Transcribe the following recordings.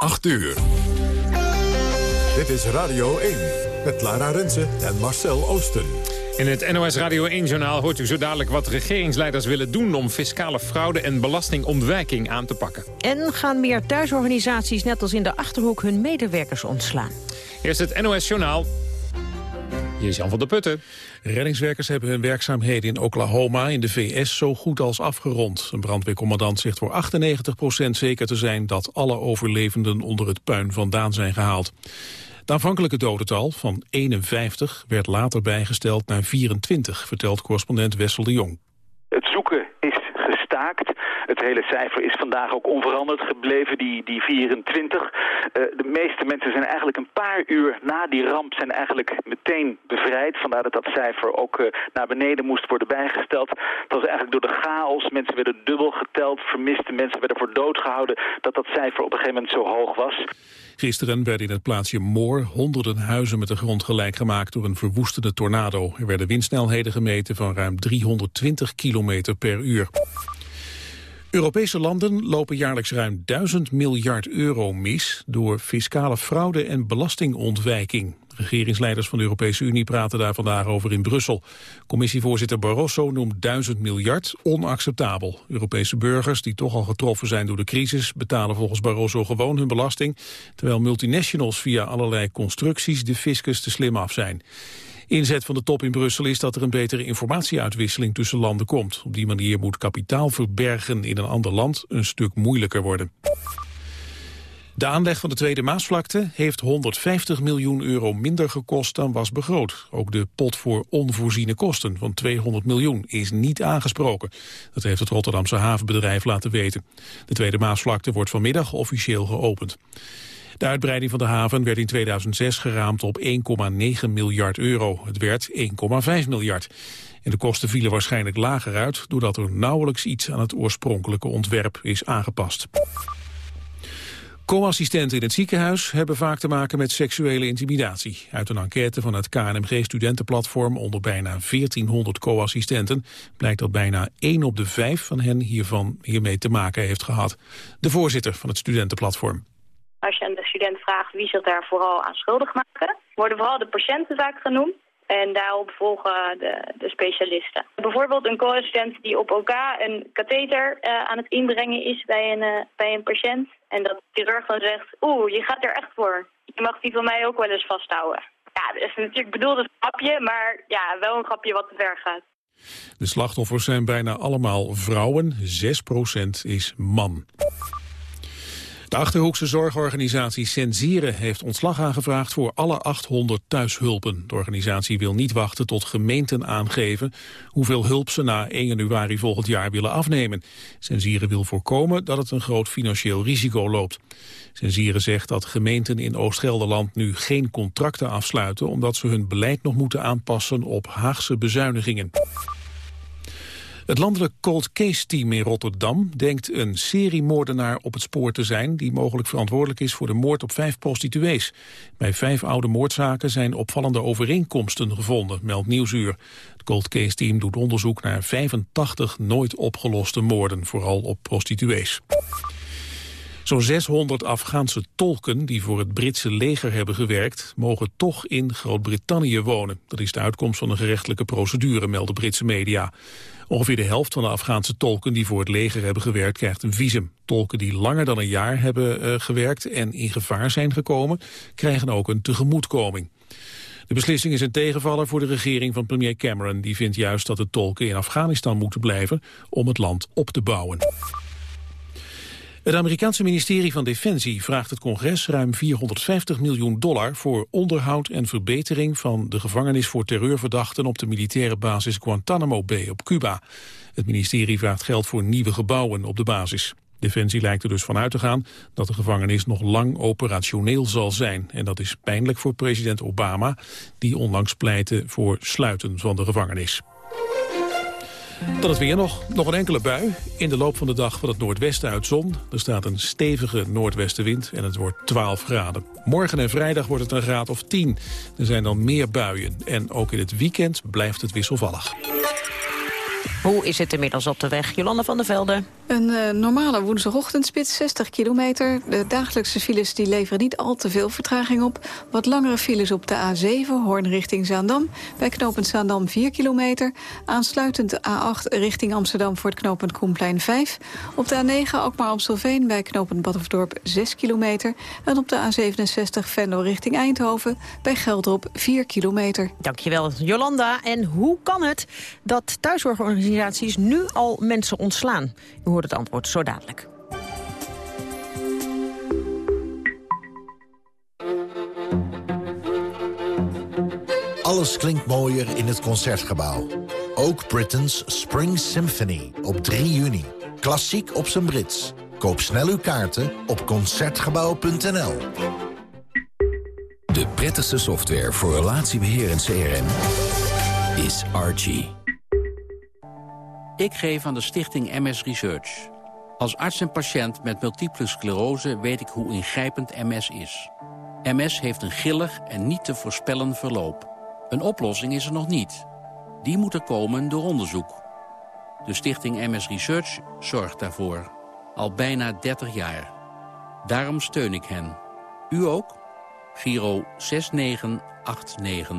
8 uur. Dit is Radio 1 met Lara Rensen en Marcel Oosten. In het NOS Radio 1-journaal hoort u zo dadelijk wat regeringsleiders willen doen... om fiscale fraude en belastingontwijking aan te pakken. En gaan meer thuisorganisaties net als in de Achterhoek hun medewerkers ontslaan. Eerst het NOS-journaal. Hier is Jan van der Putten. Reddingswerkers hebben hun werkzaamheden in Oklahoma in de VS zo goed als afgerond. Een brandweercommandant zegt voor 98% zeker te zijn dat alle overlevenden onder het puin vandaan zijn gehaald. Het aanvankelijke dodental van 51 werd later bijgesteld naar 24, vertelt correspondent Wessel de Jong. Het zoeken Het hele cijfer is vandaag ook onveranderd gebleven, die, die 24. Uh, eh, de meeste mensen zijn eigenlijk een paar uur na die ramp zijn eigenlijk meteen bevrijd. Vandaar dat dat cijfer ook uh, naar beneden moest worden bijgesteld. Het was eigenlijk door de chaos, mensen werden dubbel geteld, vermiste mensen werden voor dood gehouden, dat dat cijfer op een gegeven moment zo hoog was. Gisteren werden in het plaatsje Moor honderden huizen met de grond gelijk gemaakt door een verwoestende tornado. Er werden windsnelheden gemeten van ruim 320 km per uur. Europese landen lopen jaarlijks ruim 1000 miljard euro mis door fiscale fraude en belastingontwijking. Regeringsleiders van de Europese Unie praten daar vandaag over in Brussel. Commissievoorzitter Barroso noemt 1000 miljard onacceptabel. Europese burgers die toch al getroffen zijn door de crisis betalen volgens Barroso gewoon hun belasting, terwijl multinationals via allerlei constructies de fiscus te slim af zijn. Inzet van de top in Brussel is dat er een betere informatieuitwisseling tussen landen komt. Op die manier moet kapitaal verbergen in een ander land een stuk moeilijker worden. De aanleg van de Tweede Maasvlakte heeft 150 miljoen euro minder gekost dan was begroot. Ook de pot voor onvoorziene kosten van 200 miljoen is niet aangesproken. Dat heeft het Rotterdamse havenbedrijf laten weten. De Tweede Maasvlakte wordt vanmiddag officieel geopend. De uitbreiding van de haven werd in 2006 geraamd op 1,9 miljard euro. Het werd 1,5 miljard. En de kosten vielen waarschijnlijk lager uit... doordat er nauwelijks iets aan het oorspronkelijke ontwerp is aangepast. Co-assistenten in het ziekenhuis hebben vaak te maken met seksuele intimidatie. Uit een enquête van het KNMG-studentenplatform onder bijna 1400 co-assistenten blijkt dat bijna 1 op de 5 van hen hiervan hiermee te maken heeft gehad. De voorzitter van het studentenplatform. Als je aan de student vraagt wie zich daar vooral aan schuldig maken, worden vooral de patiënten vaak genoemd. En daarop volgen de, de specialisten. Bijvoorbeeld een co-assistent die op OK een katheter uh, aan het inbrengen is bij een, uh, bij een patiënt. En dat de chirurg dan zegt, oeh, je gaat er echt voor. Je mag die van mij ook wel eens vasthouden. Ja, dat is natuurlijk bedoeld een grapje, maar ja, wel een grapje wat te ver gaat. De slachtoffers zijn bijna allemaal vrouwen, 6% is man. De Achterhoekse zorgorganisatie Sensieren heeft ontslag aangevraagd voor alle 800 thuishulpen. De organisatie wil niet wachten tot gemeenten aangeven hoeveel hulp ze na 1 januari volgend jaar willen afnemen. Sensieren wil voorkomen dat het een groot financieel risico loopt. Sensieren zegt dat gemeenten in Oost-Gelderland nu geen contracten afsluiten omdat ze hun beleid nog moeten aanpassen op Haagse bezuinigingen. Het landelijk cold case team in Rotterdam denkt een seriemoordenaar op het spoor te zijn... die mogelijk verantwoordelijk is voor de moord op vijf prostituees. Bij vijf oude moordzaken zijn opvallende overeenkomsten gevonden, meldt Nieuwsuur. Het cold case team doet onderzoek naar 85 nooit opgeloste moorden, vooral op prostituees. Zo'n 600 Afghaanse tolken die voor het Britse leger hebben gewerkt... mogen toch in Groot-Brittannië wonen. Dat is de uitkomst van een gerechtelijke procedure, melden Britse media. Ongeveer de helft van de Afghaanse tolken die voor het leger hebben gewerkt krijgt een visum. Tolken die langer dan een jaar hebben uh, gewerkt en in gevaar zijn gekomen krijgen ook een tegemoetkoming. De beslissing is een tegenvaller voor de regering van premier Cameron. Die vindt juist dat de tolken in Afghanistan moeten blijven om het land op te bouwen. Het Amerikaanse ministerie van Defensie vraagt het congres ruim 450 miljoen dollar voor onderhoud en verbetering van de gevangenis voor terreurverdachten op de militaire basis Guantanamo Bay op Cuba. Het ministerie vraagt geld voor nieuwe gebouwen op de basis. Defensie lijkt er dus van uit te gaan dat de gevangenis nog lang operationeel zal zijn. En dat is pijnlijk voor president Obama, die onlangs pleitte voor sluiten van de gevangenis. Dan het weer nog. Nog een enkele bui. In de loop van de dag van het noordwesten uit zon. Er staat een stevige noordwestenwind en het wordt 12 graden. Morgen en vrijdag wordt het een graad of 10. Er zijn dan meer buien. En ook in het weekend blijft het wisselvallig. Hoe is het inmiddels op de weg? Jolanda van der Velde. Een uh, normale woensdagochtendspits, 60 kilometer. De dagelijkse files die leveren niet al te veel vertraging op. Wat langere files op de A7, Hoorn richting Zaandam. Bij knooppunt Zaandam 4 kilometer. Aansluitend de A8 richting Amsterdam voor het knooppunt Koenplein 5. Op de A9 Alkmaar-Amstelveen bij knooppunt Badhoefdorp 6 kilometer. En op de A67 Venlo richting Eindhoven bij Geldrop 4 kilometer. Dankjewel Jolanda. En hoe kan het dat thuiszorgorganisaties nu al mensen ontslaan? U hoort het antwoord zo dadelijk. Alles klinkt mooier in het Concertgebouw. Ook Britain's Spring Symphony op 3 juni. Klassiek op zijn Brits. Koop snel uw kaarten op Concertgebouw.nl. De prettigste software voor relatiebeheer en CRM is Archie. Ik geef aan de stichting MS Research. Als arts en patiënt met multiple sclerose weet ik hoe ingrijpend MS is. MS heeft een gillig en niet te voorspellen verloop. Een oplossing is er nog niet. Die moet er komen door onderzoek. De stichting MS Research zorgt daarvoor. Al bijna 30 jaar. Daarom steun ik hen. U ook? Giro 6989.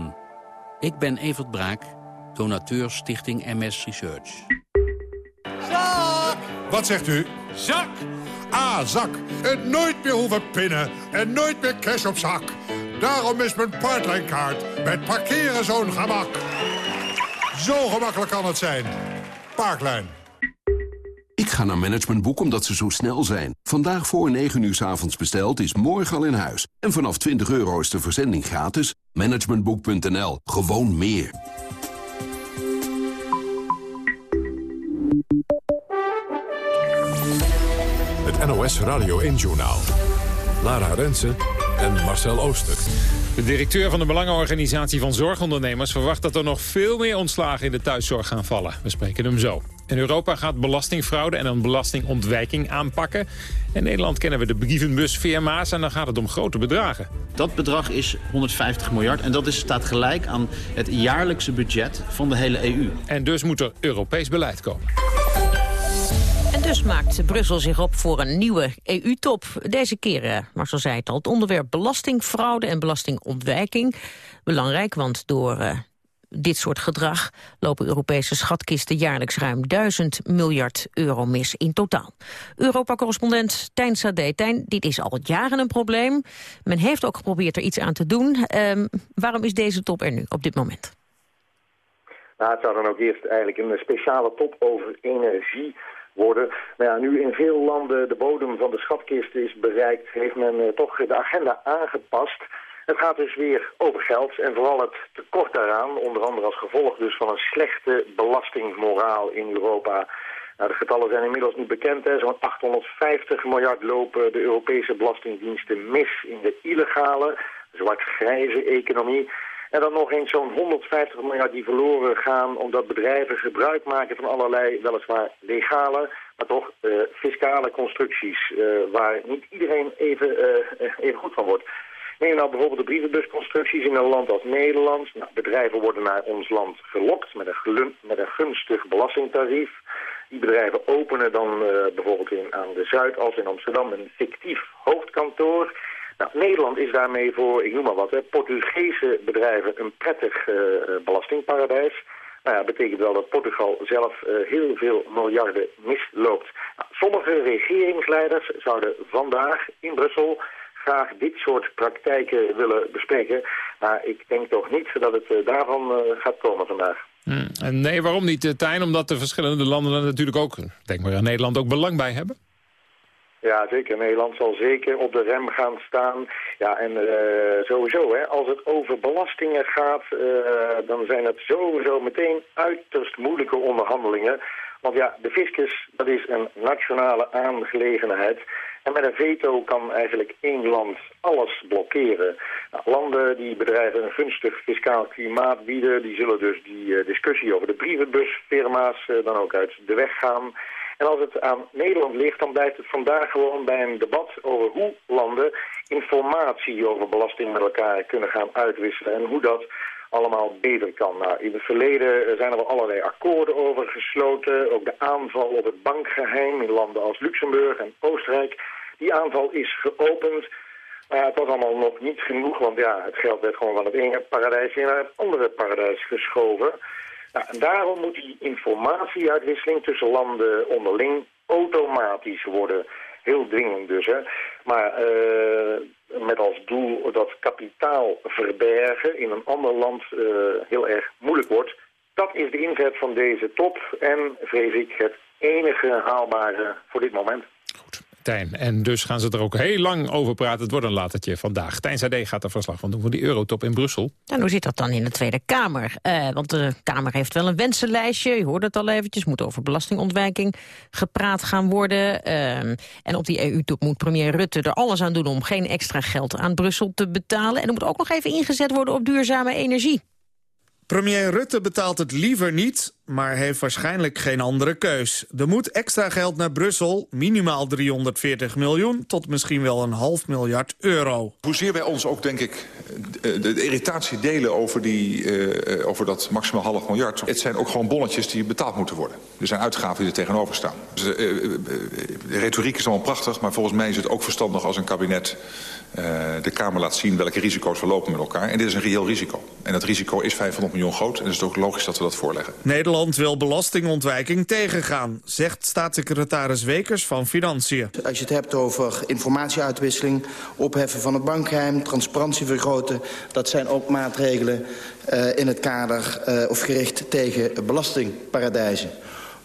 Ik ben Evert Braak, donateur Stichting MS Research. Zak! Wat zegt u? Zak! Ah, zak. En nooit meer hoeven pinnen. En nooit meer cash op zak. Daarom is mijn Parklijnkaart met parkeren zo'n gemak. Zo gemakkelijk kan het zijn. Parklijn. Ik ga naar Managementboek omdat ze zo snel zijn. Vandaag voor 9 uur s avonds besteld is morgen al in huis. En vanaf 20 euro is de verzending gratis. Managementboek.nl. Gewoon meer. Het NOS Radio 1-journaal. Lara Rensen en Marcel Ooster. De directeur van de Belangenorganisatie van Zorgondernemers verwacht dat er nog veel meer ontslagen in de thuiszorg gaan vallen. We spreken hem zo. In Europa gaat belastingfraude en een belastingontwijking aanpakken. In Nederland kennen we de brievenbusfirma's en dan gaat het om grote bedragen. Dat bedrag is 150 miljard en dat is, staat gelijk aan het jaarlijkse budget van de hele EU. En dus moet er Europees beleid komen. En dus maakt Brussel zich op voor een nieuwe EU-top. Deze keer, eh, Marcel zei het al, het onderwerp belastingfraude en belastingontwijking. Belangrijk, want door uh, dit soort gedrag lopen Europese schatkisten jaarlijks ruim 1000 miljard euro mis in totaal. Europa-correspondent Tijn Sade. Tijn, dit is al jaren een probleem. Men heeft ook geprobeerd er iets aan te doen. Um, waarom is deze top er nu op dit moment? Nou, het zou dan ook eerst eigenlijk een speciale top over energie worden. Maar ja, nu in veel landen de bodem van de schatkist is bereikt, heeft men uh, toch de agenda aangepast. Het gaat dus weer over geld en vooral het tekort daaraan, onder andere als gevolg dus van een slechte belastingmoraal in Europa. Nou, de getallen zijn inmiddels niet bekend. Zo'n 850 miljard lopen de Europese belastingdiensten mis in de illegale, zwart-grijze economie. En dan nog eens zo'n 150 miljard die verloren gaan omdat bedrijven gebruik maken van allerlei weliswaar legale, maar toch uh, fiscale constructies uh, waar niet iedereen even, uh, even goed van wordt. Neem nou bijvoorbeeld de brievenbusconstructies in een land als Nederland. Nou, bedrijven worden naar ons land gelokt met een, met een gunstig belastingtarief. Die bedrijven openen dan bijvoorbeeld in, aan de Zuid als in Amsterdam een fictief hoofdkantoor. Nou, Nederland is daarmee voor, ik noem maar wat, hè, Portugese bedrijven een prettig uh, belastingparadijs. Nou ja, betekent wel dat Portugal zelf uh, heel veel miljarden misloopt. Nou, sommige regeringsleiders zouden vandaag in Brussel graag dit soort praktijken willen bespreken. Maar ik denk toch niet dat het daarvan gaat komen vandaag. Hmm. Nee, waarom niet, Tijn? Omdat de verschillende landen er natuurlijk ook, denk maar aan Nederland, ook belang bij hebben? Ja, zeker. Nederland zal zeker op de rem gaan staan. Ja, en uh, sowieso, hè, als het over belastingen gaat, uh, dan zijn het sowieso meteen uiterst moeilijke onderhandelingen. Want ja, de fiscus, dat is een nationale aangelegenheid. En met een veto kan eigenlijk één land alles blokkeren. Nou, landen die bedrijven een gunstig fiscaal klimaat bieden... die zullen dus die uh, discussie over de brievenbusfirma's dan ook uit de weg gaan... En als het aan Nederland ligt, dan blijft het vandaag gewoon bij een debat over hoe landen informatie over belasting met elkaar kunnen gaan uitwisselen. En hoe dat allemaal beter kan. Nou, in het verleden zijn er wel allerlei akkoorden over gesloten. Ook de aanval op het bankgeheim in landen als Luxemburg en Oostenrijk. Die aanval is geopend. Maar het was allemaal nog niet genoeg, want ja, het geld werd gewoon van het ene paradijs naar het andere paradijs geschoven. Nou, daarom moet die informatieuitwisseling tussen landen onderling automatisch worden. Heel dwingend dus, hè. Maar uh, met als doel dat kapitaal verbergen in een ander land uh, heel erg moeilijk wordt. Dat is de inzet van deze top en, vrees ik, het enige haalbare voor dit moment. Tijn. En dus gaan ze er ook heel lang over praten. Het wordt een latertje vandaag. Tijn Sade gaat er verslag van doen voor die Eurotop in Brussel. En hoe zit dat dan in de Tweede Kamer? Uh, want de Kamer heeft wel een wensenlijstje. Je hoorde het al eventjes. Moet over belastingontwijking gepraat gaan worden. Uh, en op die EU-top moet premier Rutte er alles aan doen... om geen extra geld aan Brussel te betalen. En er moet ook nog even ingezet worden op duurzame energie. Premier Rutte betaalt het liever niet, maar heeft waarschijnlijk geen andere keus. Er moet extra geld naar Brussel, minimaal 340 miljoen... tot misschien wel een half miljard euro. Hoezeer wij ons ook, denk ik, de, de irritatie delen over, die, uh, over dat maximaal half miljard... het zijn ook gewoon bonnetjes die betaald moeten worden. Er zijn uitgaven die er tegenover staan. Dus, uh, de retoriek is allemaal prachtig, maar volgens mij is het ook verstandig als een kabinet... Uh, de Kamer laat zien welke risico's we lopen met elkaar. En dit is een reëel risico. En dat risico is 500 miljoen groot. En het is ook logisch dat we dat voorleggen. Nederland wil belastingontwijking tegengaan, zegt staatssecretaris Wekers van Financiën. Als je het hebt over informatieuitwisseling, opheffen van het bankgeheim... transparantie vergroten, dat zijn ook maatregelen uh, in het kader uh, of gericht tegen belastingparadijzen.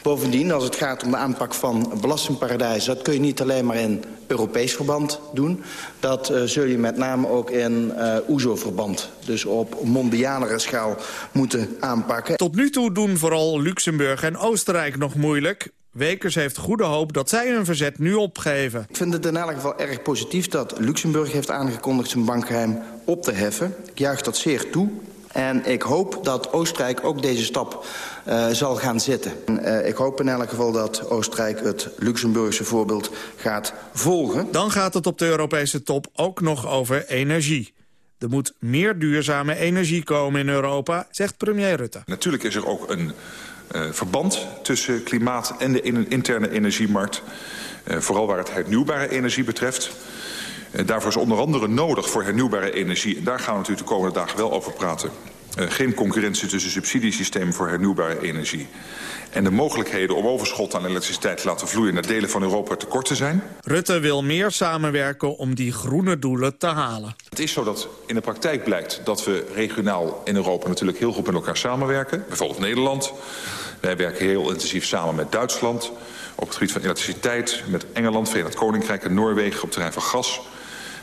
Bovendien, als het gaat om de aanpak van belastingparadijzen... dat kun je niet alleen maar in Europees verband doen. Dat uh, zul je met name ook in uh, OESO-verband, dus op mondialere schaal, moeten aanpakken. Tot nu toe doen vooral Luxemburg en Oostenrijk nog moeilijk. Wekers heeft goede hoop dat zij hun verzet nu opgeven. Ik vind het in elk geval erg positief dat Luxemburg heeft aangekondigd zijn bankgeheim op te heffen. Ik juich dat zeer toe. En ik hoop dat Oostenrijk ook deze stap uh, zal gaan zetten. Uh, ik hoop in elk geval dat Oostenrijk het Luxemburgse voorbeeld gaat volgen. Dan gaat het op de Europese top ook nog over energie. Er moet meer duurzame energie komen in Europa, zegt premier Rutte. Natuurlijk is er ook een uh, verband tussen klimaat en de in interne energiemarkt. vooral waar het hernieuwbare energie betreft. Daarvoor is onder andere nodig voor hernieuwbare energie... en daar gaan we natuurlijk de komende dagen wel over praten... Uh, geen concurrentie tussen subsidiesystemen voor hernieuwbare energie. En de mogelijkheden om overschot aan elektriciteit te laten vloeien... naar delen van Europa tekort te zijn. Rutte wil meer samenwerken om die groene doelen te halen. Het is zo dat in de praktijk blijkt dat we regionaal in Europa... natuurlijk heel goed met elkaar samenwerken. Bijvoorbeeld Nederland. Wij werken heel intensief samen met Duitsland... op het gebied van elektriciteit, met Engeland, Verenigd Koninkrijk en Noorwegen... op het terrein van gas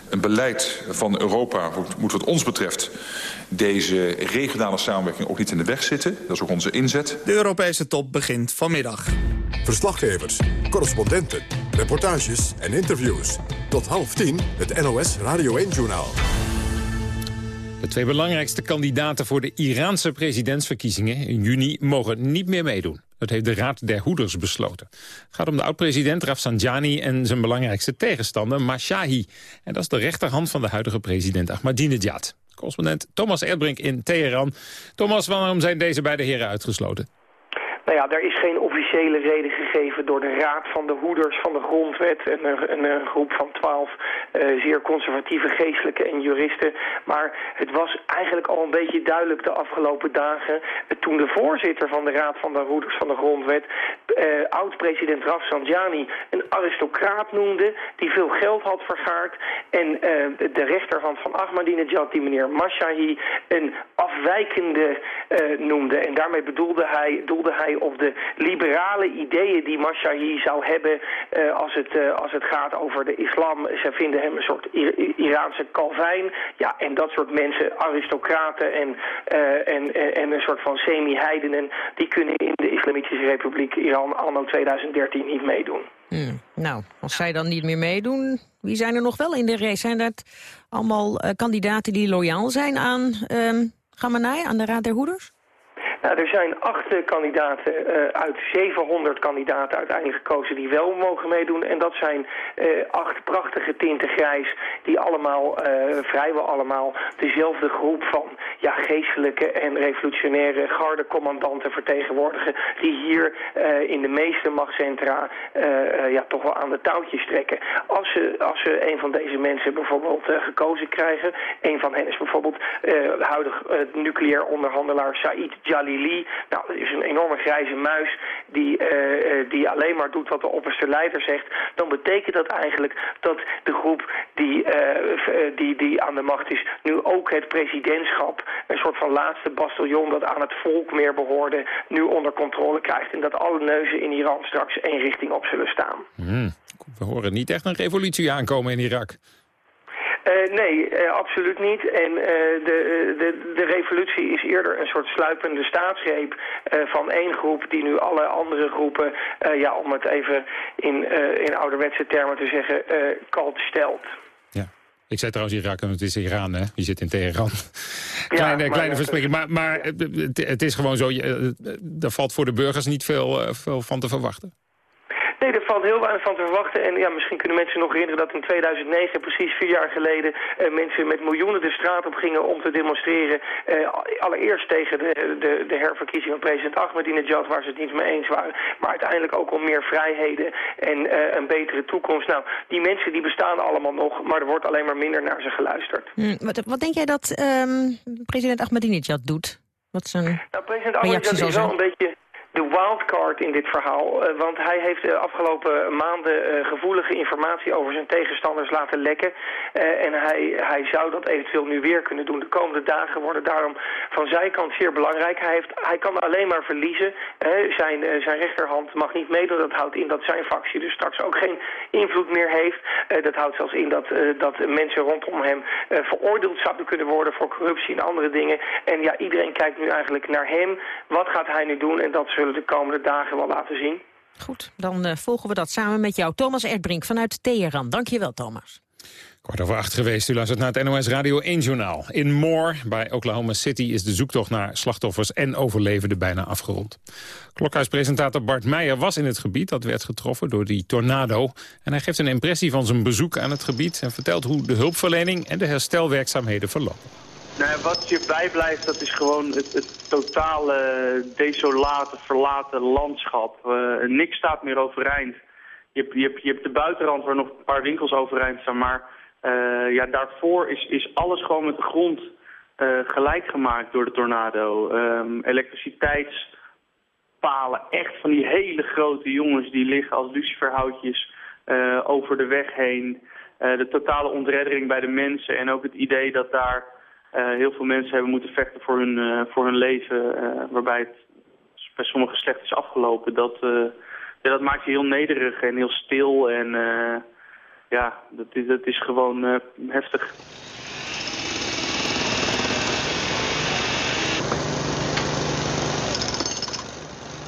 een beleid van Europa moet wat ons betreft deze regionale samenwerking ook niet in de weg zitten. Dat is ook onze inzet. De Europese top begint vanmiddag. Verslaggevers, correspondenten, reportages en interviews. Tot half tien het NOS Radio 1-journaal. De twee belangrijkste kandidaten voor de Iraanse presidentsverkiezingen in juni mogen niet meer meedoen. Dat heeft de Raad der Hoeders besloten. Het gaat om de oud-president Rafsanjani en zijn belangrijkste tegenstander Mashahi. En dat is de rechterhand van de huidige president Ahmadinejad. Correspondent Thomas Erdbrink in Teheran. Thomas, waarom zijn deze beide heren uitgesloten? Nou ja, er is geen officiële reden gegeven door de Raad van de Hoeders van de Grondwet. Een, een, groep van twaalf uh, zeer conservatieve geestelijke en juristen. Maar het was eigenlijk al een beetje duidelijk de afgelopen dagen... Uh, toen de voorzitter van de Raad van de Hoeders van de Grondwet... Uh, oud-president Rafsanjani een aristocraat noemde... die veel geld had vergaard. En de rechterhand van Ahmadinejad, die meneer Mashahi... een afwijkende noemde. En daarmee bedoelde hij, doelde hij op de liberale ideeën die Mashahi zou hebben uh, als, het, uh, als het gaat over de islam. Ze vinden hem een soort Iraanse Calvijn. Ja, en dat soort mensen, aristocraten en, uh, en, en een soort van semi-heidenen... die kunnen in de Islamitische Republiek Iran anno 2013 niet meedoen. Hmm. Nou, als zij dan niet meer meedoen, wie zijn er nog wel in de race? Zijn dat allemaal kandidaten die loyaal zijn aan uh, Khamenei, aan de Raad der Hoeders? Nou, er zijn acht eh, kandidaten uh, uit 700 kandidaten uiteindelijk gekozen die wel mogen meedoen. En dat zijn uh, acht prachtige tinten grijs die allemaal, vrijwel allemaal, dezelfde groep van ja, geestelijke en revolutionaire gardecommandanten vertegenwoordigen. Die hier in de meeste machtscentra ja, toch wel aan de touwtjes trekken. Als ze, als ze een van deze mensen bijvoorbeeld gekozen krijgen, een van hen is bijvoorbeeld huidig nucleair onderhandelaar Said Nou, dat is een enorme grijze muis die, uh, die alleen maar doet wat de opperste leider zegt. Dan betekent dat eigenlijk dat de groep die, uh, die, die aan de macht is... nu ook het presidentschap, een soort van laatste bastion... dat aan het volk meer behoorde, nu onder controle krijgt. En dat alle neuzen in Iran straks één richting op zullen staan. Hmm. We horen niet echt een revolutie aankomen in Irak. Uh, nee, uh, absoluut niet. En uh, de, de, de revolutie is eerder een soort sluipende staatsgreep van één groep die nu alle andere groepen, ja, om het even in, in ouderwetse termen te zeggen, kalt stelt. Ja. Ik zei trouwens Irak, want het is Iran, hè? Je zit in Teheran. kleine ja, kleine verspreking. Maar, maar het, het, is gewoon zo, er valt voor de burgers niet veel, veel van te verwachten. Valt heel weinig van te verwachten. En ja, misschien kunnen mensen nog herinneren dat in 2009, precies vier jaar geleden, eh, mensen met miljoenen de straat op gingen om te demonstreren. Eh, allereerst tegen de, de, de herverkiezing van president Ahmadinejad, waar ze het niet mee eens waren. Maar uiteindelijk ook om meer vrijheden en uh, een betere toekomst. Nou, die mensen die bestaan allemaal nog, maar er wordt alleen maar minder naar ze geluisterd. Hm, wat, wat, denk jij dat um, president Ahmadinejad doet? Wat zijn nou, president Ahmadinejad is wel een beetje de wildcard in dit verhaal. Uh, want hij heeft de afgelopen maanden uh, gevoelige informatie over zijn tegenstanders laten lekken. En hij, hij zou dat eventueel nu weer kunnen doen. De komende dagen worden daarom van zijn kant zeer belangrijk. Hij, heeft, hij kan alleen maar verliezen. zijn, zijn rechterhand mag niet meedoen. Dat houdt in dat zijn fractie dus straks ook geen invloed meer heeft. dat houdt zelfs in dat, dat mensen rondom hem veroordeeld zouden kunnen worden voor corruptie en andere dingen. En ja, iedereen kijkt nu eigenlijk naar hem. Wat gaat hij nu doen? En dat zullen de komende dagen wel laten zien. Goed, dan uh, volgen we dat samen met jou. Thomas Erdbrink vanuit Teheran. Dank je wel, Thomas. Kwart over acht geweest, u luistert naar het NOS Radio 1-journaal. In Moore, bij Oklahoma City, is de zoektocht naar slachtoffers en overlevenden bijna afgerond. Klokhuispresentator Bart Meijer was in het gebied dat werd getroffen door die tornado. En hij geeft een impressie van zijn bezoek aan het gebied... en vertelt hoe de hulpverlening en de herstelwerkzaamheden verlopen. Nou, wat je bijblijft, dat is gewoon het, het totale desolate, verlaten landschap. Uh, niks staat meer overeind. Je hebt, je, je hebt de buitenrand waar nog een paar winkels overeind staan, maar uh, ja, daarvoor is, is alles gewoon met de grond uh, gelijk gemaakt door de tornado. Um, elektriciteitspalen, echt van die hele grote jongens die liggen als luciferhoutjes over de weg heen. de totale ontreddering bij de mensen en ook het idee dat daar heel veel mensen hebben moeten vechten voor hun, uh, voor hun leven, uh, waarbij het bij sommige slecht is afgelopen. Dat, ja, dat maakt je heel nederig en heel stil en ja, dat is, dat is gewoon heftig.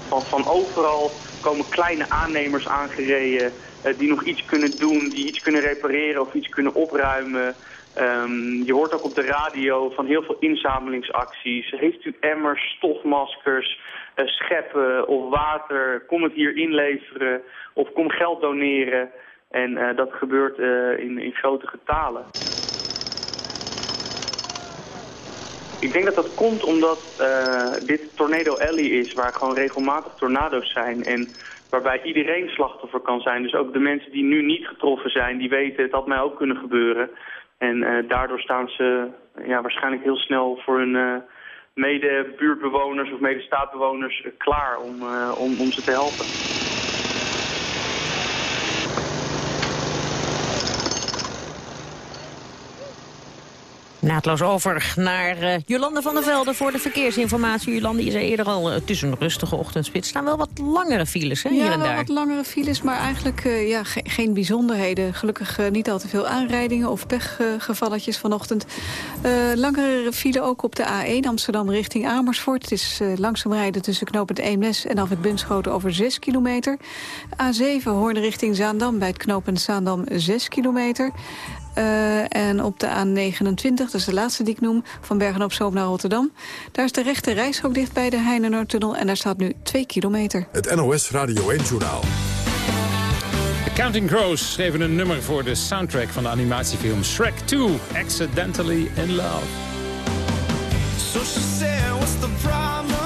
Van, van overal komen kleine aannemers aangereden die nog iets kunnen doen, die iets kunnen repareren of iets kunnen opruimen. Um, je hoort ook op de radio van heel veel inzamelingsacties. Heeft u emmers, stofmaskers, uh, scheppen of water? Kom het hier inleveren of kom geld doneren. En uh, dat gebeurt uh, in, in grote getalen. Ik denk dat dat komt omdat dit Tornado Alley is, waar gewoon regelmatig tornado's zijn. En waarbij iedereen slachtoffer kan zijn. Dus ook de mensen die nu niet getroffen zijn, die weten had mij ook kunnen gebeuren. En uh, daardoor staan ze ja, waarschijnlijk heel snel voor hun uh, mede-buurtbewoners of mede-staatbewoners klaar om, om, om ze te helpen. Naadloos over naar uh, Jolande van der Velde voor de verkeersinformatie. Jolande, je zei eerder al, het is een rustige ochtendspits. Er staan wel wat langere files hè, ja, hier en daar. wat langere files, maar eigenlijk uh, ja, ge geen bijzonderheden. Gelukkig uh, niet al te veel aanrijdingen of pechgevalletjes vanochtend. langere file ook op de A1 Amsterdam richting Amersfoort. Het is langzaam rijden tussen knooppunt Eemnes en Alfred Bunschoten over 6 kilometer. A7 Hoorn richting Zaandam bij het knooppunt Zaandam 6 kilometer. Uh, en op de A29, dat is de laatste die ik noem... van Bergen-op-Zoom naar Rotterdam. Daar is de rechte reishok dicht bij de Heinenoordtunnel... en daar staat nu 2 kilometer. Het NOS Radio 1-journaal. The Counting Crows schreven een nummer voor de soundtrack van de animatiefilm Shrek 2, Accidentally in Love. So she said, what's the problem?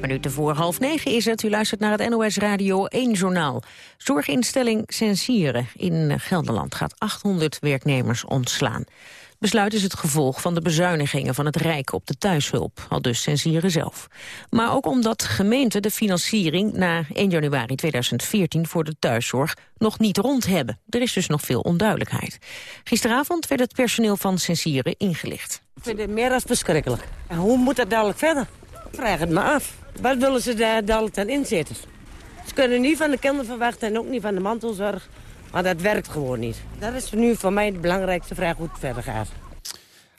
Minuten voor half negen is het. U luistert naar het NOS Radio 1 journaal. Zorginstelling Sensieren in Gelderland gaat 800 werknemers ontslaan. Besluit is het gevolg van de bezuinigingen van het Rijk op de thuishulp, al dus Sensieren zelf. Maar ook omdat gemeenten de financiering na 1 januari 2014 voor de thuiszorg nog niet rond hebben. Er is dus nog veel onduidelijkheid. Gisteravond werd het personeel van Sensieren ingelicht. Ik vind het meer dan verschrikkelijk. En hoe moet dat dadelijk verder? Vraag het me af. Wat willen ze daar dadelijk aan inzetten? Ze kunnen niet van de kinderen verwachten en ook niet van de mantelzorg. Maar dat werkt gewoon niet. Dat is nu voor mij de belangrijkste vraag hoe het verder gaat.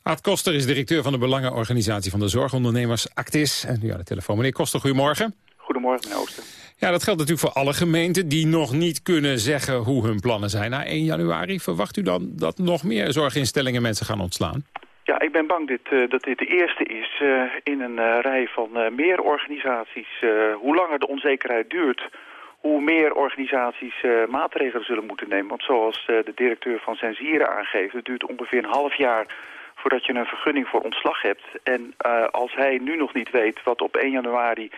Aad Koster is directeur van de Belangenorganisatie van de Zorgondernemers Actis. En nu aan de telefoon. Meneer Koster, goedemorgen. Goedemorgen, meneer Ooster. Ja, dat geldt natuurlijk voor alle gemeenten die nog niet kunnen zeggen hoe hun plannen zijn. Na 1 januari verwacht u dan dat nog meer zorginstellingen mensen gaan ontslaan? Ja, ik ben bang dit, uh, dat dit de eerste is uh, in een uh, rij van meer organisaties. hoe langer de onzekerheid duurt, hoe meer organisaties maatregelen zullen moeten nemen. Want zoals de directeur van Sensieren aangeeft, het duurt ongeveer een half jaar voordat je een vergunning voor ontslag hebt. En als hij nu nog niet weet wat op 1 januari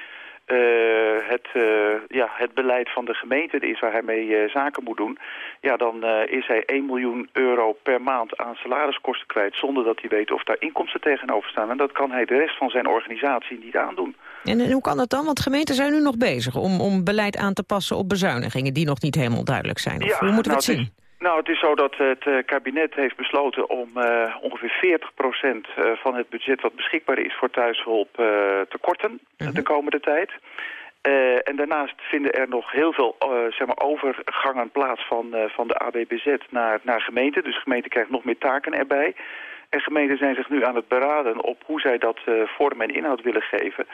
uh, het, uh, ja, het beleid van de gemeente is waar hij mee uh, zaken moet doen... ja, dan is hij 1 miljoen euro per maand aan salariskosten kwijt... zonder dat hij weet of daar inkomsten tegenover staan. En dat kan hij de rest van zijn organisatie niet aandoen. En, en hoe kan dat dan? Want gemeenten zijn nu nog bezig om, om beleid aan te passen op bezuinigingen... die nog niet helemaal duidelijk zijn. Of ja, hoe moeten we nou, het zien? Nou, het is zo dat het uh, kabinet heeft besloten om uh, ongeveer 40% uh, van het budget wat beschikbaar is voor thuishulp te korten -hmm. de komende tijd. en daarnaast vinden er nog heel veel zeg maar overgangen plaats van, van de ABBZ naar, naar gemeenten. Dus de gemeente krijgt nog meer taken erbij. En gemeenten zijn zich nu aan het beraden op hoe zij dat vorm en inhoud willen geven.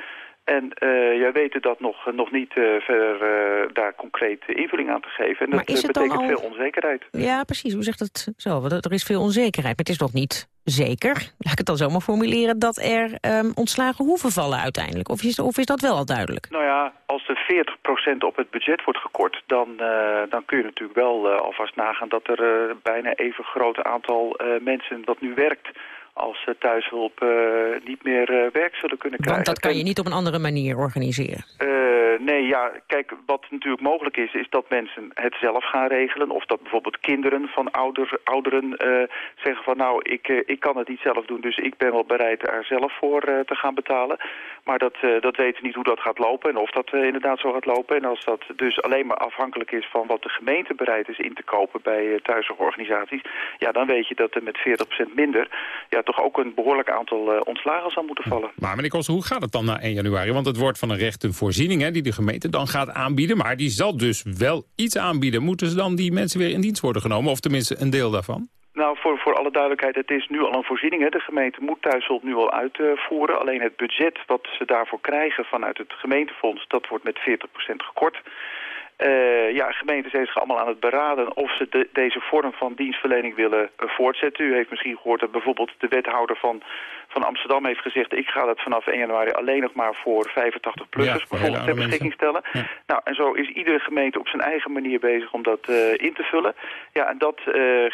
En uh, jij weet dat nog, nog niet uh, verder uh, daar concreet invulling aan te geven. En maar dat betekent al... veel onzekerheid. Ja, precies. Hoe zegt het zo? Er is veel onzekerheid. Maar het is nog niet zeker, laat ik het dan zo maar formuleren... dat er um, ontslagen hoeven vallen uiteindelijk? Of is, of is dat wel al duidelijk? Nou ja, als er 40% op het budget wordt gekort... dan, dan kun je natuurlijk wel alvast nagaan dat er bijna even groot aantal mensen dat nu werkt als thuishulp uh, niet meer uh, werk zullen kunnen krijgen. Want dat kan je niet op een andere manier organiseren? Uh, nee, ja, kijk, wat natuurlijk mogelijk is, is dat mensen het zelf gaan regelen. Of dat bijvoorbeeld kinderen van ouder, ouderen zeggen van nou, ik, ik kan het niet zelf doen, dus ik ben wel bereid er zelf voor te gaan betalen. Maar dat, dat weten we niet hoe dat gaat lopen en of dat inderdaad zo gaat lopen. En als dat dus alleen maar afhankelijk is van wat de gemeente bereid is in te kopen bij thuiszorgorganisaties, ja, dan weet je dat er met 40% minder ja, toch ook een behoorlijk aantal uh, ontslagen zal moeten vallen. Maar meneer Koster, hoe gaat het dan na 1 januari? Want het wordt van een recht een voorziening hè, die de gemeente dan gaat aanbieden. Maar die zal dus wel iets aanbieden. Moeten ze dan die mensen weer in dienst worden genomen? Of tenminste een deel daarvan? Nou, voor, voor alle duidelijkheid, het is nu al een voorziening. Hè. De gemeente moet thuishulp nu al uitvoeren. Alleen het budget wat ze daarvoor krijgen vanuit het gemeentefonds... dat wordt met 40% gekort. Uh, ja, gemeenten zijn zich allemaal aan het beraden of ze de, deze vorm van dienstverlening willen voortzetten. U heeft misschien gehoord dat bijvoorbeeld de wethouder van, van Amsterdam heeft gezegd... ik ga dat vanaf 1 januari alleen nog maar voor 85-plussers ja, bijvoorbeeld ter beschikking stellen. Ja. Nou, en zo is iedere gemeente op zijn eigen manier bezig om dat uh, in te vullen. Ja, en dat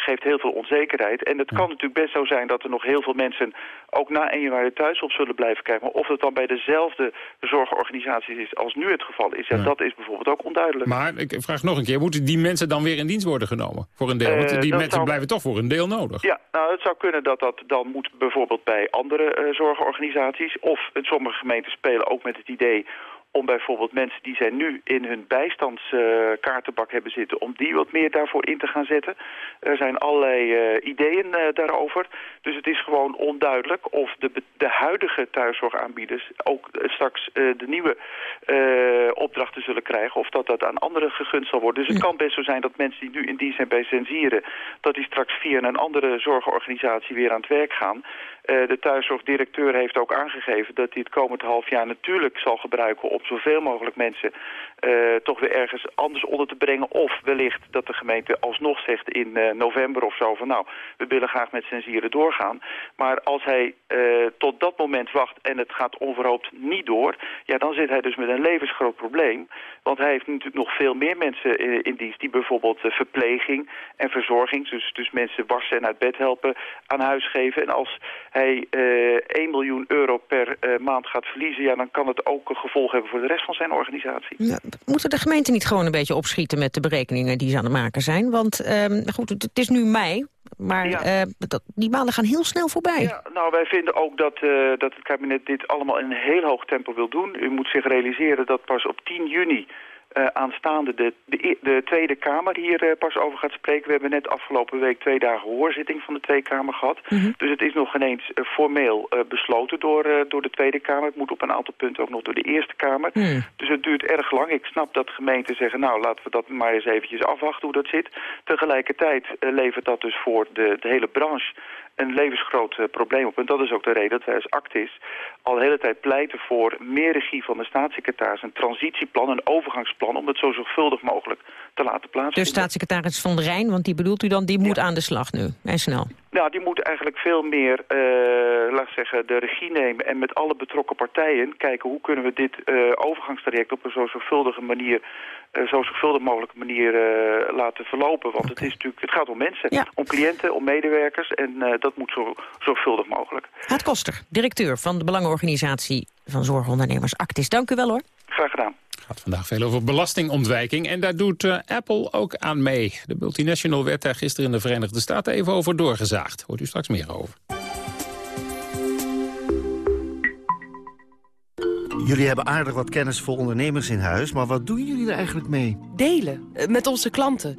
geeft heel veel onzekerheid. En het kan natuurlijk best zo zijn dat er nog heel veel mensen ook na 1 januari thuis op zullen blijven kijken. Maar of het dan bij dezelfde zorgorganisaties is als nu het geval is, ja, dat is bijvoorbeeld ook onduidelijk. Maar ik vraag nog een keer, moeten die mensen dan weer in dienst worden genomen? Voor een deel, want die mensen zou... blijven toch voor een deel nodig. Ja, nou het zou kunnen dat dat dan moet bijvoorbeeld bij andere uh, zorgorganisaties. Of sommige gemeenten spelen ook met het idee om bijvoorbeeld mensen die zij nu in hun bijstandskaartenbak uh, hebben zitten... om die wat meer daarvoor in te gaan zetten. Er zijn allerlei uh, ideeën uh, daarover. Dus het is gewoon onduidelijk of de, de huidige thuiszorgaanbieders... ook straks de nieuwe opdrachten zullen krijgen... of dat dat aan anderen gegund zal worden. Dus het kan best zo zijn dat mensen die nu in dienst zijn bij Sensieren... dat die straks via een andere zorgorganisatie weer aan het werk gaan... de thuiszorgdirecteur heeft ook aangegeven dat hij het komend half jaar natuurlijk zal gebruiken om zoveel mogelijk mensen uh, toch weer ergens anders onder te brengen. Of wellicht dat de gemeente alsnog zegt in uh, november of zo van nou, we willen graag met censieren doorgaan. Maar als hij tot dat moment wacht en het gaat onverhoopt niet door, ja dan zit hij dus met een levensgroot probleem. Want hij heeft natuurlijk nog veel meer mensen in, in dienst die bijvoorbeeld verpleging en verzorging, dus, dus mensen wassen en uit bed helpen, aan huis geven. En als hij 1 miljoen euro per maand gaat verliezen, ja dan kan het ook een gevolg hebben voor de rest van zijn organisatie. Ja, moeten de gemeenten niet gewoon een beetje opschieten met de berekeningen die ze aan het maken zijn? Want um, goed, het is nu mei, maar ja. uh, dat, die maanden gaan heel snel voorbij. Ja, nou, wij vinden ook dat, uh, dat het kabinet dit allemaal in een heel hoog tempo wil doen. U moet zich realiseren dat pas op 10 juni uh, aanstaande de, de, de, Tweede Kamer hier uh, pas over gaat spreken. We hebben net afgelopen week twee dagen hoorzitting van de Tweede Kamer gehad. Mm -hmm. Dus het is nog ineens uh, formeel besloten door, door de Tweede Kamer. Het moet op een aantal punten ook nog door de Eerste Kamer. Mm. Dus het duurt erg lang. Ik snap dat gemeenten zeggen, nou laten we dat maar eens eventjes afwachten hoe dat zit. Tegelijkertijd levert dat dus voor de, de hele branche een levensgroot uh, probleem op. En dat is ook de reden dat wij als Actis al de hele tijd pleiten voor meer regie van de staatssecretaris. Een transitieplan, een overgangsplan, om het zo zorgvuldig mogelijk te laten plaatsvinden. Dus staatssecretaris Van der Rijn, want die bedoelt u dan, die moet ja. aan de slag nu en snel. Nou, die moet eigenlijk veel meer, uh, laat zeggen, de regie nemen en met alle betrokken partijen kijken hoe kunnen we dit uh, overgangstraject op een zo zorgvuldige manier, uh, zo zorgvuldig mogelijke manier laten verlopen. Want okay. het, is natuurlijk, het gaat om mensen, ja. om cliënten, om medewerkers en dat moet zo zorgvuldig mogelijk. Haat Koster, directeur van de Belangenorganisatie van Zorgondernemers Actis. Dank u wel hoor. Graag gedaan. Het gaat vandaag veel over belastingontwijking en daar doet uh, Apple ook aan mee. De multinational werd daar gisteren in de Verenigde Staten even over doorgezaagd. Hoort u straks meer over. Jullie hebben aardig wat kennis voor ondernemers in huis, maar wat doen jullie er eigenlijk mee? Delen, met onze klanten.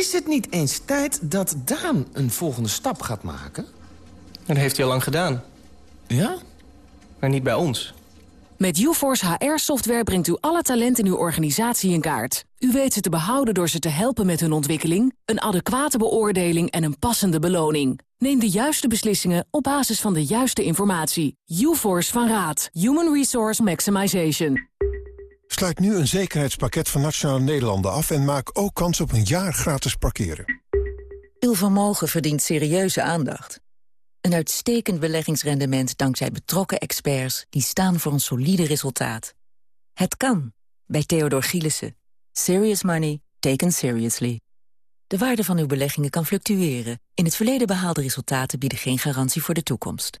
Is het niet eens tijd dat Daan een volgende stap gaat maken? Dat heeft hij al lang gedaan. Ja? Maar niet bij ons. Met UForce HR-software brengt u alle talenten in uw organisatie in kaart. U weet ze te behouden door ze te helpen met hun ontwikkeling... een adequate beoordeling en een passende beloning. Neem de juiste beslissingen op basis van de juiste informatie. UForce van Raad. Human Resource Maximization. Sluit nu een zekerheidspakket van Nationale Nederlanden af... en maak ook kans op een jaar gratis parkeren. Uw vermogen verdient serieuze aandacht. Een uitstekend beleggingsrendement dankzij betrokken experts... die staan voor een solide resultaat. Het kan, bij Theodor Gielissen. Serious money taken seriously. De waarde van uw beleggingen kan fluctueren. In het verleden behaalde resultaten bieden geen garantie voor de toekomst.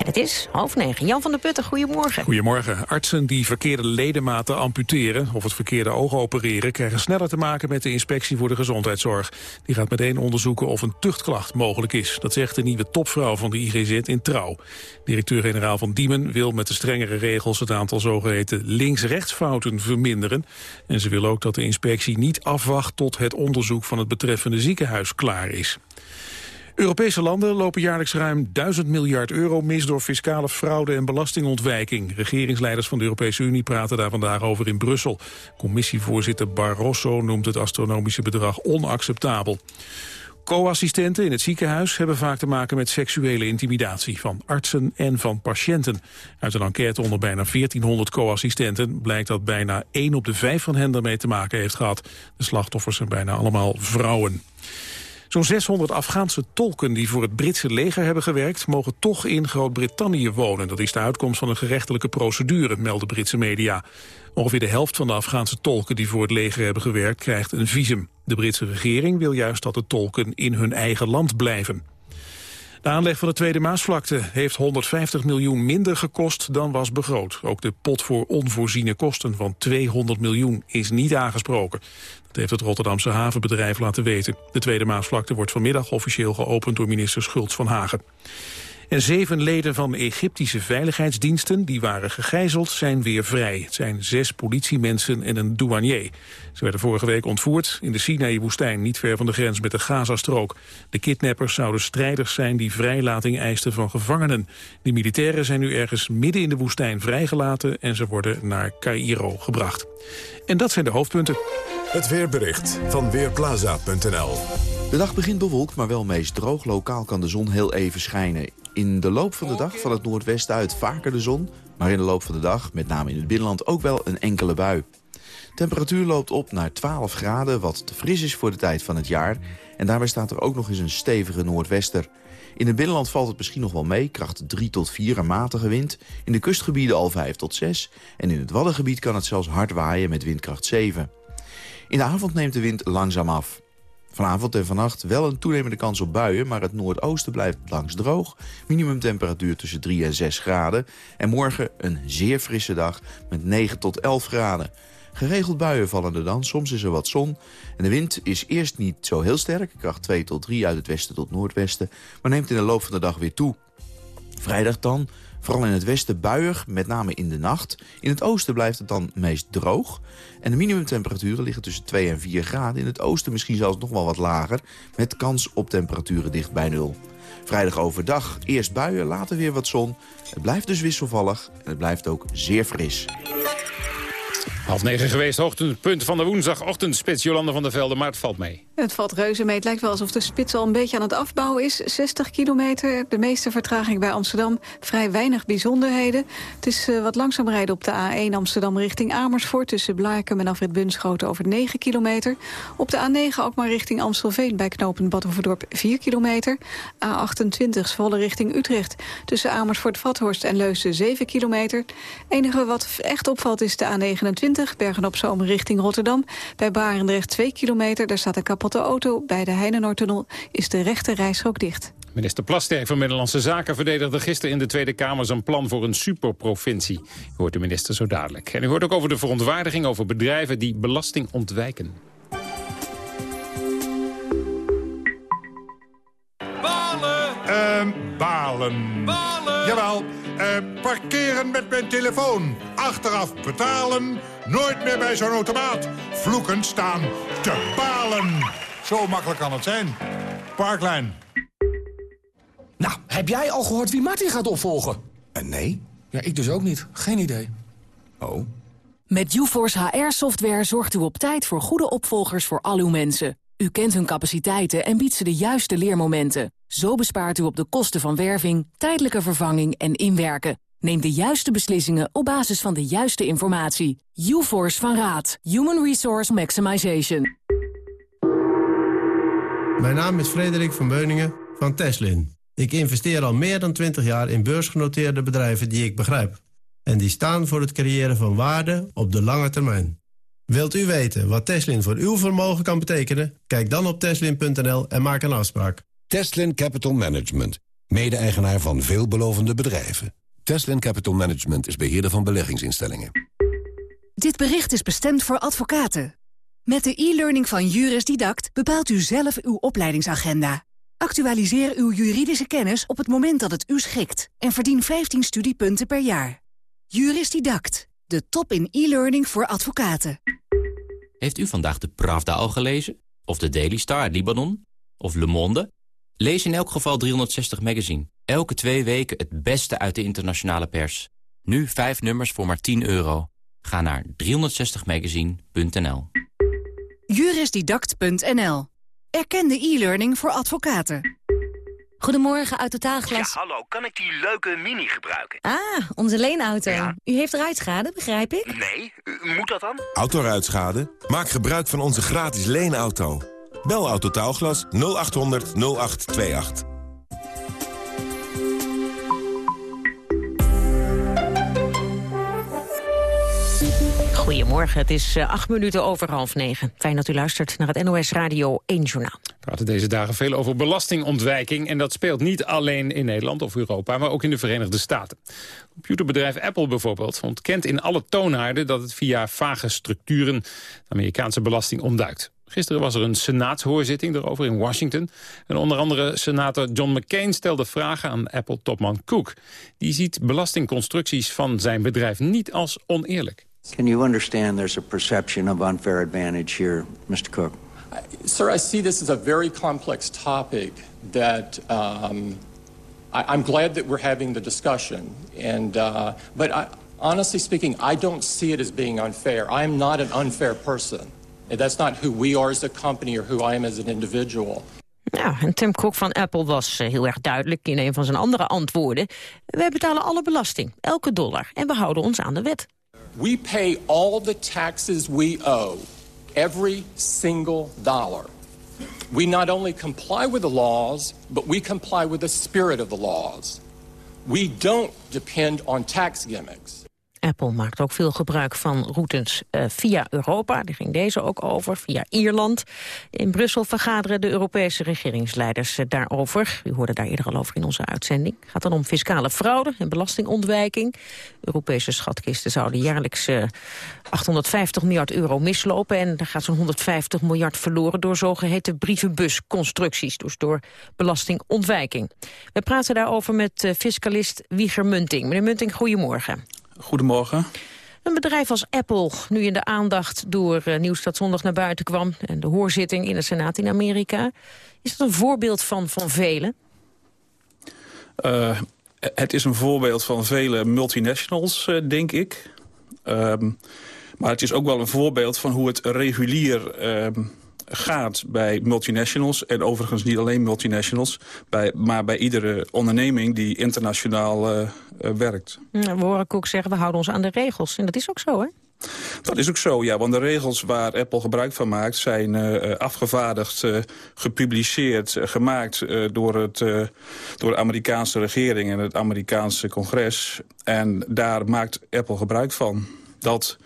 En het is half negen. Jan van der Putten, goedemorgen. Goedemorgen. Artsen die verkeerde ledematen amputeren of het verkeerde oog opereren... krijgen sneller te maken met de inspectie voor de gezondheidszorg. Die gaat meteen onderzoeken of een tuchtklacht mogelijk is. Dat zegt de nieuwe topvrouw van de IGZ in Trouw. Directeur-generaal van Diemen wil met de strengere regels... het aantal zogeheten links-rechtsfouten verminderen. En ze wil ook dat de inspectie niet afwacht tot het onderzoek van het betreffende ziekenhuis klaar is. Europese landen lopen jaarlijks ruim 1000 miljard euro mis door fiscale fraude en belastingontwijking. Regeringsleiders van de Europese Unie praten daar vandaag over in Brussel. Commissievoorzitter Barroso noemt het astronomische bedrag onacceptabel. Co-assistenten in het ziekenhuis hebben vaak te maken met seksuele intimidatie van artsen en van patiënten. Uit een enquête onder bijna 1400 co-assistenten blijkt dat bijna 1 op de 5 van hen daarmee te maken heeft gehad. De slachtoffers zijn bijna allemaal vrouwen. Zo'n 600 Afghaanse tolken die voor het Britse leger hebben gewerkt... mogen toch in Groot-Brittannië wonen. Dat is de uitkomst van een gerechtelijke procedure, melden Britse media. Ongeveer de helft van de Afghaanse tolken die voor het leger hebben gewerkt... krijgt een visum. De Britse regering wil juist dat de tolken in hun eigen land blijven. De aanleg van de Tweede Maasvlakte heeft 150 miljoen minder gekost dan was begroot. Ook de pot voor onvoorziene kosten van 200 miljoen is niet aangesproken. Dat heeft het Rotterdamse havenbedrijf laten weten. De Tweede Maasvlakte wordt vanmiddag officieel geopend door minister Schultz van Hagen. En zeven leden van Egyptische veiligheidsdiensten die waren gegijzeld zijn weer vrij. Het zijn zes politiemensen en een douanier. Ze werden vorige week ontvoerd in de Sinaï-woestijn, niet ver van de grens met de Gazastrook. De kidnappers zouden strijders zijn die vrijlating eisten van gevangenen. De militairen zijn nu ergens midden in de woestijn vrijgelaten en ze worden naar Cairo gebracht. En dat zijn de hoofdpunten. Het weerbericht van Weerplaza.nl De dag begint bewolkt, maar wel meest droog. Lokaal kan de zon heel even schijnen. In de loop van de dag van het noordwesten uit vaker de zon... maar in de loop van de dag, met name in het binnenland, ook wel een enkele bui. Temperatuur loopt op naar 12 graden, wat te fris is voor de tijd van het jaar. En daarbij staat er ook nog eens een stevige noordwester. In het binnenland valt het misschien nog wel mee, kracht 3 tot 4 een matige wind. In de kustgebieden al 5 tot 6. En in het Waddengebied kan het zelfs hard waaien met windkracht 7. In de avond neemt de wind langzaam af. Vanavond en vannacht wel een toenemende kans op buien... maar het noordoosten blijft langs droog. Minimumtemperatuur tussen 3 en 6 graden. En morgen een zeer frisse dag met 9 tot 11 graden. Geregeld buien vallen er dan, soms is er wat zon. En de wind is eerst niet zo heel sterk, kracht 2 tot 3 uit het westen tot noordwesten... maar neemt in de loop van de dag weer toe. Vrijdag dan Vooral in het westen buiig, met name in de nacht. In het oosten blijft het dan meest droog. En de minimumtemperaturen liggen tussen 2 en 4 graden. In het oosten misschien zelfs nog wel wat lager. Met kans op temperaturen dicht bij nul. Vrijdag overdag eerst buien, later weer wat zon. Het blijft dus wisselvallig en het blijft ook zeer fris. Half negen geweest, hoogtepunt van de woensdagochtendspits Jolande van der Velde, maar het valt mee. Het valt reuze mee. Het lijkt wel alsof de spits al een beetje aan het afbouwen is. 60 kilometer, de meeste vertraging bij Amsterdam. Vrij weinig bijzonderheden. Het is uh, wat langzaam rijden op de A1 Amsterdam richting Amersfoort... tussen Blaakem en Afrit Bunschoten over 9 kilometer. Op de A9 ook maar richting Amstelveen bij knopen Badhoevedorp 4 kilometer. A28 volle richting Utrecht tussen Amersfoort-Vathorst en Leusden 7 kilometer. enige wat echt opvalt is de A29 Bergen-op-Zoom richting Rotterdam. Bij Barendrecht 2 kilometer, daar staat een kapotte auto. Bij de Heinenoordtunnel is de rechte rijstrook dicht. Minister Plasterk van Binnenlandse Zaken verdedigde gisteren in de Tweede Kamer zijn plan voor een superprovincie. U hoort de minister zo dadelijk. En u hoort ook over de verontwaardiging over bedrijven die belasting ontwijken. Balen! Ehm, balen. Balen! Jawel, uh, parkeren met mijn telefoon. Achteraf betalen. Nooit meer bij zo'n automaat. Vloekend staan te balen. Zo makkelijk kan het zijn. Parklijn. Nou, heb jij al gehoord wie Martin gaat opvolgen? Uh, nee. Ja, ik dus ook niet. Geen idee. Oh. Met UForce HR-software zorgt u op tijd voor goede opvolgers voor al uw mensen. U kent hun capaciteiten en biedt ze de juiste leermomenten. Zo bespaart u op de kosten van werving, tijdelijke vervanging en inwerken. Neem de juiste beslissingen op basis van de juiste informatie. UForce van Raad. Human Resource Maximization. Mijn naam is Frederik van Beuningen van Teslin. Ik investeer al meer dan 20 jaar in beursgenoteerde bedrijven die ik begrijp. En die staan voor het creëren van waarde op de lange termijn. Wilt u weten wat Teslin voor uw vermogen kan betekenen? Kijk dan op teslin.nl en maak een afspraak. Teslin Capital Management. Mede-eigenaar van veelbelovende bedrijven. Teslin Capital Management is beheerder van beleggingsinstellingen. Dit bericht is bestemd voor advocaten. Met de e-learning van Juris Didact bepaalt u zelf uw opleidingsagenda. Actualiseer uw juridische kennis op het moment dat het u schikt. En verdien 15 studiepunten per jaar. Juris Didact. De top in e-learning voor advocaten. Heeft u vandaag de Pravda al gelezen? Of de Daily Star uit Libanon? Of Le Monde? Lees in elk geval 360 Magazine. Elke twee weken het beste uit de internationale pers. Nu vijf nummers voor maar 10 euro. Ga naar 360magazine.nl Jurisdidact.nl Erkende e-learning voor advocaten. Goedemorgen, uit totaalglas. Ja, hallo. Kan ik die leuke mini gebruiken? Ah, onze leenauto. U heeft ruitschade, begrijp ik? Nee, u, moet dat dan? Autoruitschade? Maak gebruik van onze gratis leenauto. Bel Autotaalglas 0800 0828. Goedemorgen, het is acht minuten over half negen. Fijn dat u luistert naar het NOS Radio 1 Journaal. We praten deze dagen veel over belastingontwijking... en dat speelt niet alleen in Nederland of Europa, maar ook in de Verenigde Staten. Computerbedrijf Apple bijvoorbeeld ontkent in alle toonaarden... dat het via vage structuren de Amerikaanse belasting ontduikt. Gisteren was er een senaatshoorzitting erover in Washington. En onder andere senator John McCain stelde vragen aan Apple-topman Cook. Die ziet belastingconstructies van zijn bedrijf niet als oneerlijk. Can you understand there's a perception of unfair advantage here, Mr. Cook? Sir, I see this as a very complex topic that um, I, am glad that we're having the discussion. And, uh, but I, honestly speaking, I don't see it as being unfair. I am not an unfair person. That's not who we are as a company or who I am as an individual. Ja, en Tim Cook van Apple was eh, heel erg duidelijk in een van zijn andere antwoorden. Wij betalen alle belasting, elke dollar, en we houden ons aan de wet. We pay all the taxes we owe, every single dollar. We not only comply with the laws, but we comply with the spirit of the laws. We don't depend on tax gimmicks. Apple maakt ook veel gebruik van routes uh, via Europa. Daar ging deze ook over, via Ierland. In Brussel vergaderen de Europese regeringsleiders uh, daarover. U hoorde daar eerder al over in onze uitzending. Het gaat dan om fiscale fraude en belastingontwijking. Europese schatkisten zouden jaarlijks uh, 850 miljard euro mislopen. En er gaat zo'n 150 miljard verloren door zogeheten brievenbusconstructies. Dus door belastingontwijking. We praten daarover met fiscalist Wieger Munting. Meneer Munting, goedemorgen. Goedemorgen. Een bedrijf als Apple, nu in de aandacht door uh, Nieuws dat zondag naar buiten kwam... en de hoorzitting in de Senaat in Amerika. Is dat een voorbeeld van, van velen? Uh, het is een voorbeeld van vele multinationals, uh, denk ik. Um, maar het is ook wel een voorbeeld van hoe het regulier... Um, gaat bij multinationals... en overigens niet alleen multinationals... Bij, maar bij iedere onderneming die internationaal uh, uh, werkt. We horen ook zeggen, we houden ons aan de regels. En dat is ook zo, hè? Dat is ook zo, ja. Want de regels waar Apple gebruik van maakt... zijn uh, afgevaardigd, uh, gepubliceerd, uh, gemaakt door, het, door de Amerikaanse regering... en het Amerikaanse congres. En daar maakt Apple gebruik van. Dat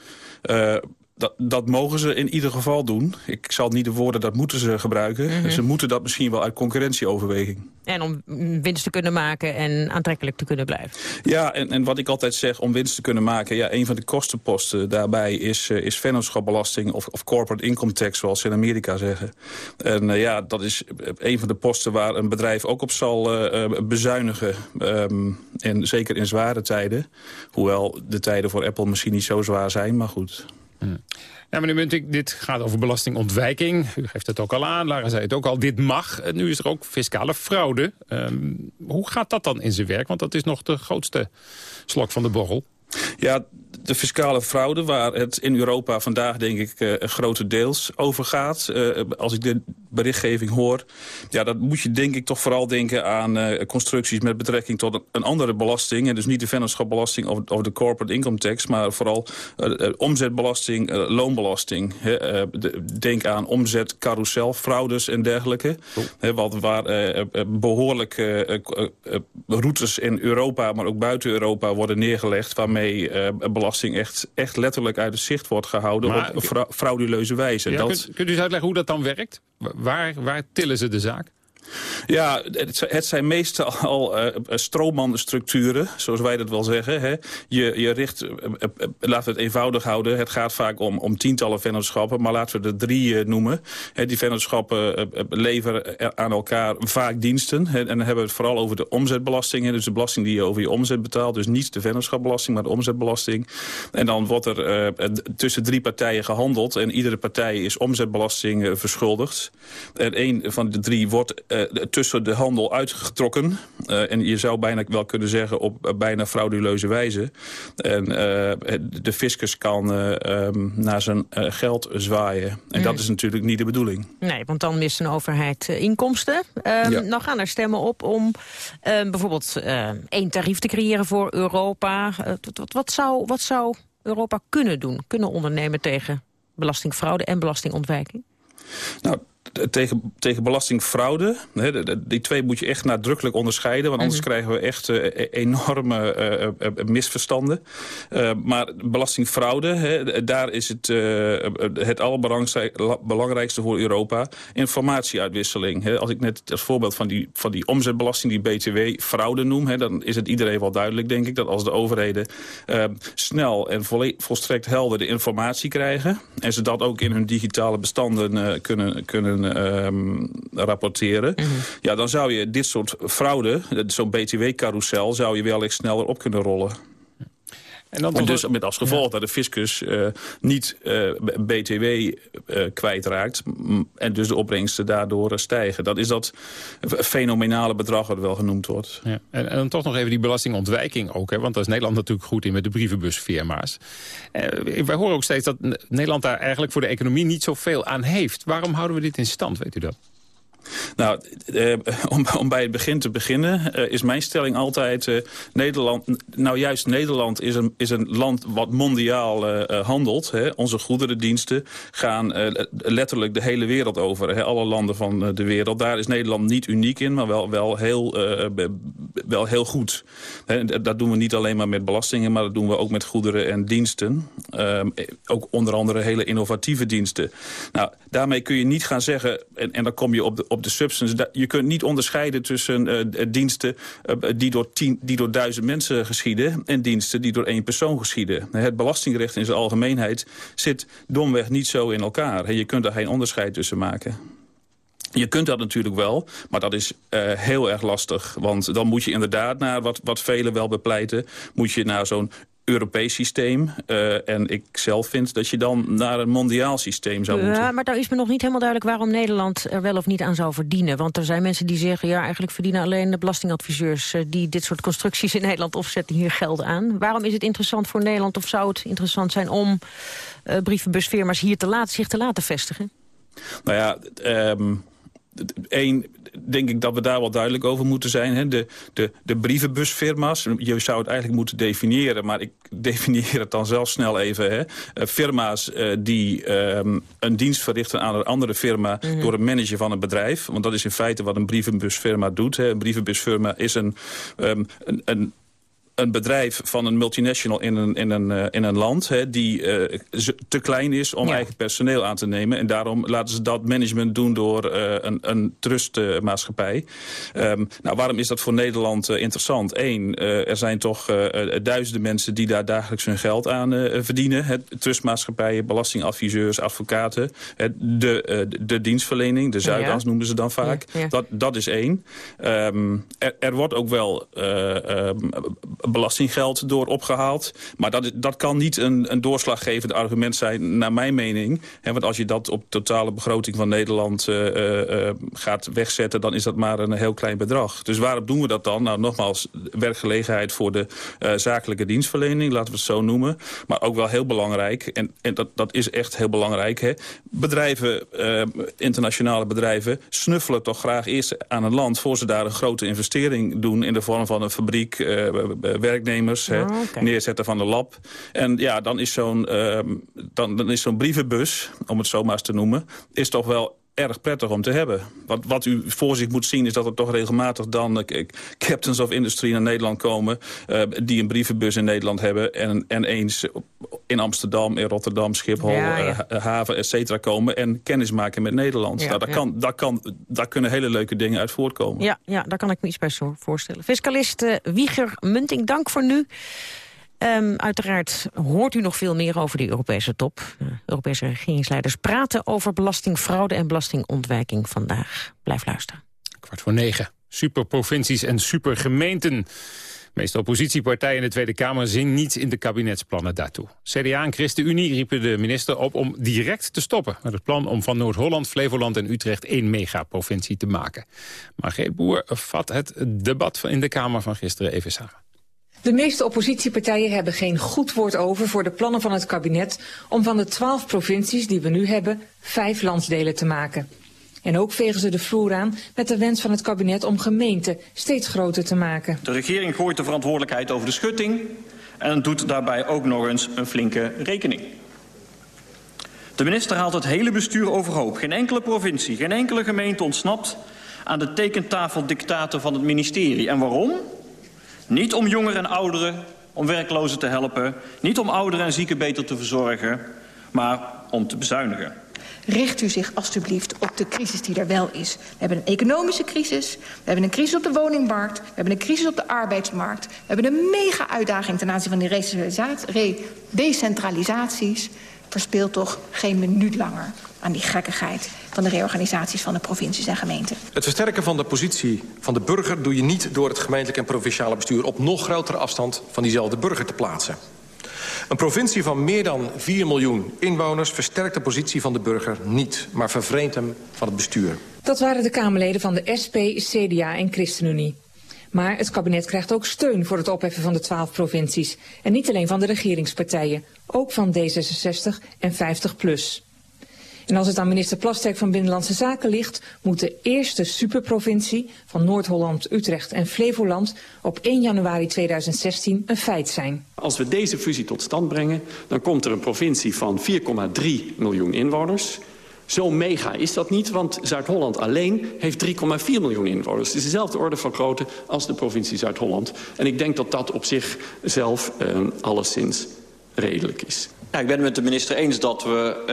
dat, dat mogen ze in ieder geval doen. Ik zal niet de woorden dat moeten ze gebruiken. Mm -hmm. Ze moeten dat misschien wel uit concurrentieoverweging. En om winst te kunnen maken en aantrekkelijk te kunnen blijven. Ja, en, en wat ik altijd zeg, om winst te kunnen maken... ja, een van de kostenposten daarbij is, uh, is vennootschapbelasting... Of, of corporate income tax, zoals ze in Amerika zeggen. En uh, ja, dat is een van de posten waar een bedrijf ook op zal uh, bezuinigen. Um, en zeker in zware tijden. Hoewel de tijden voor Apple misschien niet zo zwaar zijn, maar goed... Ja, meneer Munting, dit gaat over belastingontwijking. U geeft het ook al aan, Lara zei het ook al. Dit mag. Nu is er ook fiscale fraude. Um, hoe gaat dat dan in zijn werk? Want dat is nog de grootste slok van de borrel. Ja, de fiscale fraude, waar het in Europa vandaag denk ik uh, grotendeels over gaat. Uh, als ik de berichtgeving hoor, ja, dat moet je denk ik toch vooral denken aan uh, constructies met betrekking tot een andere belasting. En dus niet de vennootschapbelasting of, of de corporate income tax, maar vooral omzetbelasting, loonbelasting. denk aan omzet, carousel, fraudes en dergelijke. Oh. wat, waar behoorlijk routes in Europa, maar ook buiten Europa worden neergelegd, waarmee belasting echt, echt letterlijk uit het zicht wordt gehouden maar, op fra frauduleuze wijze. Ja, dat... kunt, kunt u eens uitleggen hoe dat dan werkt? Waar, waar tillen ze de zaak? Ja, het, zijn meestal uh, stroommanstructuren, zoals wij dat wel zeggen. Hè. Je, je richt, uh, laten we het eenvoudig houden, het gaat vaak om, om tientallen vennootschappen, maar laten we er drie noemen. Hè, die vennootschappen leveren aan elkaar vaak diensten. Hè, en dan hebben we het vooral over de omzetbelasting, dus de belasting die je over je omzet betaalt. Dus niet de vennootschapbelasting, maar de omzetbelasting. En dan wordt er tussen drie partijen gehandeld en iedere partij is omzetbelasting verschuldigd. En een van de drie wordt uh, tussen de handel uitgetrokken. Uh, en je zou bijna wel kunnen zeggen op uh, bijna frauduleuze wijze. En de fiscus kan um, naar zijn geld zwaaien. En mm. dat is natuurlijk niet de bedoeling. Nee, want dan mist een overheid inkomsten. Um, ja. Nou gaan er stemmen op om bijvoorbeeld één tarief te creëren voor Europa. Wat, wat, zou, wat zou Europa kunnen doen? Kunnen ondernemen tegen belastingfraude en belastingontwijking? Nou, tegen, tegen belastingfraude. Hè, die twee moet je echt nadrukkelijk onderscheiden. Want anders mm -hmm. krijgen we echt uh, enorme uh, uh, misverstanden. maar belastingfraude, hè, daar is het, het allerbelangrijkste voor Europa. Informatieuitwisseling. Hè. Als ik net als voorbeeld van die, van die omzetbelasting, die BTW-fraude noem... Hè, dan is het iedereen wel duidelijk, denk ik... dat als de overheden snel en volstrekt helder de informatie krijgen... en ze dat ook in hun digitale bestanden kunnen, kunnen um, rapporteren... Mm -hmm. ja, dan zou je dit soort fraude, zo'n btw-carousel... zou je wel echt sneller op kunnen rollen. En, dan en dus met als gevolg ja. dat de fiscus uh, niet uh, BTW uh, kwijtraakt... en dus de opbrengsten daardoor stijgen. Dat is dat fenomenale bedrag wat wel genoemd wordt. Ja. En, en, dan toch nog even die belastingontwijking ook. Hè? Want daar is Nederland natuurlijk goed in met de brievenbusfirma's. wij horen ook steeds dat Nederland daar eigenlijk voor de economie niet zoveel aan heeft. Waarom houden we dit in stand, weet u dat? Nou, eh, om, om, bij het begin te beginnen eh, is mijn stelling altijd... Eh, Nederland, nou juist Nederland is een, is een land wat mondiaal eh, handelt. Hè. Onze goederendiensten gaan eh, letterlijk de hele wereld over. Hè. Alle landen van de wereld. Daar is Nederland niet uniek in, maar wel, wel, heel, eh, wel heel goed. Hè. Dat doen we niet alleen maar met belastingen... maar dat doen we ook met goederen en diensten. Ehm, ook onder andere hele innovatieve diensten. Nou, daarmee kun je niet gaan zeggen... en, en dan kom je op de op de substance. Je kunt niet onderscheiden tussen uh, diensten uh, die, door tien, die door duizend mensen geschieden... en diensten die door één persoon geschieden. Het belastingrecht in zijn algemeenheid zit domweg niet zo in elkaar. Je kunt daar geen onderscheid tussen maken. Je kunt dat natuurlijk wel, maar dat is heel erg lastig. Want dan moet je inderdaad naar wat, wat velen wel bepleiten... moet je naar zo'n Europees systeem. Uh, en ik zelf vind dat je dan naar een mondiaal systeem zou moeten. Ja, maar daar is me nog niet helemaal duidelijk waarom Nederland er wel of niet aan zou verdienen. Want er zijn mensen die zeggen, ja, eigenlijk verdienen alleen de belastingadviseurs... Uh, die dit soort constructies in Nederland opzetten hier geld aan. Waarom is het interessant voor Nederland of zou het interessant zijn om uh, brievenbusfirma's hier te laten, zich te laten vestigen? Nou ja, um, één, denk ik dat we daar wel duidelijk over moeten zijn. Hè? De, de, de brievenbusfirma's, je zou het eigenlijk moeten definiëren... maar ik definieer het dan zelf snel even. Hè? Uh, firma's uh, die um, een dienst verrichten aan een andere firma... Mm -hmm. door een manager van een bedrijf. Want dat is in feite wat een brievenbusfirma doet. Hè? Een brievenbusfirma is een, um, een, een een bedrijf van een multinational in een, in een, uh, in een land... Hè, die uh, te klein is om ja. eigen personeel aan te nemen. En daarom laten ze dat management doen door uh, een, een trustmaatschappij. Um, nou, waarom is dat voor Nederland interessant? Eén, er zijn toch duizenden mensen die daar dagelijks hun geld aan verdienen. Het, trustmaatschappijen, belastingadviseurs, advocaten. Het, de, de dienstverlening, de Zuidans ja. noemen ze dan vaak. Ja, dat, dat is één. Um, er, er, wordt ook wel... Um, belastinggeld door opgehaald. Maar dat, dat kan niet een, een doorslaggevend argument zijn, naar mijn mening. Want als je dat op totale begroting van Nederland uh, uh, gaat wegzetten... dan is dat maar een heel klein bedrag. Dus waarom doen we dat dan? Nou, nogmaals, werkgelegenheid voor de zakelijke dienstverlening, laten we het zo noemen. Maar ook wel heel belangrijk, en, en dat, dat is echt heel belangrijk. Bedrijven, internationale bedrijven, snuffelen toch graag eerst aan een land... voor ze daar een grote investering doen in de vorm van een fabriek eh, werknemers. Oh, okay. neerzetten van de lab. En ja, dan is zo'n uh, dan, dan is zo'n brievenbus, om het zo maar eens te noemen... is toch wel erg prettig om te hebben. Wat, wat u voor zich moet zien is dat er toch regelmatig dan uh, captains of industry naar Nederland komen... Uh, die een brievenbus in Nederland hebben en, en eens in Amsterdam, in Rotterdam, Schiphol, ja, ja. Uh, haven, et cetera komen... en kennis maken met Nederland. Ja, nou, daar, kan, daar, kan, daar kunnen hele leuke dingen uit voortkomen. Ja, ja daar kan ik me iets bij voorstellen. Fiscalist Wieger Munting, dank voor nu. Um, uiteraard hoort u nog veel meer over die Europese top. Europese regeringsleiders praten over belastingfraude en belastingontwijking vandaag. Blijf luisteren. Kwart voor negen. Superprovincies en supergemeenten. De meeste oppositiepartijen in de Tweede Kamer zien niets in de kabinetsplannen daartoe. CDA en ChristenUnie riepen de minister op om direct te stoppen... met het plan om van Noord-Holland, Flevoland en Utrecht één megaprovincie te maken. Margreet Boer vat het debat in de Kamer van gisteren even samen. De meeste oppositiepartijen hebben geen goed woord over voor de plannen van het kabinet om van de twaalf provincies die we nu hebben vijf landsdelen te maken. En ook vegen ze de vloer aan met de wens van het kabinet om gemeenten steeds groter te maken. De regering gooit de verantwoordelijkheid over de schutting en doet daarbij ook nog eens een flinke rekening. De minister haalt het hele bestuur overhoop. Geen enkele provincie, geen enkele gemeente ontsnapt aan de tekentafeldictaten van het ministerie. En waarom? Niet om jongeren en ouderen, om werklozen te helpen. Niet om ouderen en zieken beter te verzorgen. Maar om te bezuinigen. Richt u zich alstublieft op de crisis die er wel is. We hebben een economische crisis. We hebben een crisis op de woningmarkt. We hebben een crisis op de arbeidsmarkt. We hebben een mega-uitdaging ten aanzien van die decentralisaties. Verspeel toch geen minuut langer aan die gekkigheid van de reorganisaties van de provincies en gemeenten. Het versterken van de positie van de burger doe je niet door het gemeentelijk en provinciale bestuur op nog grotere afstand van diezelfde burger te plaatsen. Een provincie van meer dan 4 miljoen inwoners versterkt de positie van de burger niet, maar vervreemdt hem van het bestuur. Dat waren de Kamerleden van de SP, CDA en ChristenUnie. Maar het kabinet krijgt ook steun voor het opheffen van de twaalf provincies. En niet alleen van de regeringspartijen, ook van D66 en 50PLUS. En als het aan minister Plasterk van Binnenlandse Zaken ligt... moet de eerste superprovincie van Noord-Holland, Utrecht en Flevoland... op 1 januari 2016 een feit zijn. Als we deze fusie tot stand brengen... dan komt er een provincie van 4,3 miljoen inwoners... Zo mega is dat niet, want Zuid-Holland alleen heeft 3,4 miljoen inwoners. Het is dezelfde orde van grootte als de provincie Zuid-Holland. En ik denk dat dat op zichzelf uh, alleszins redelijk is. Ja, ik ben het met de minister eens dat we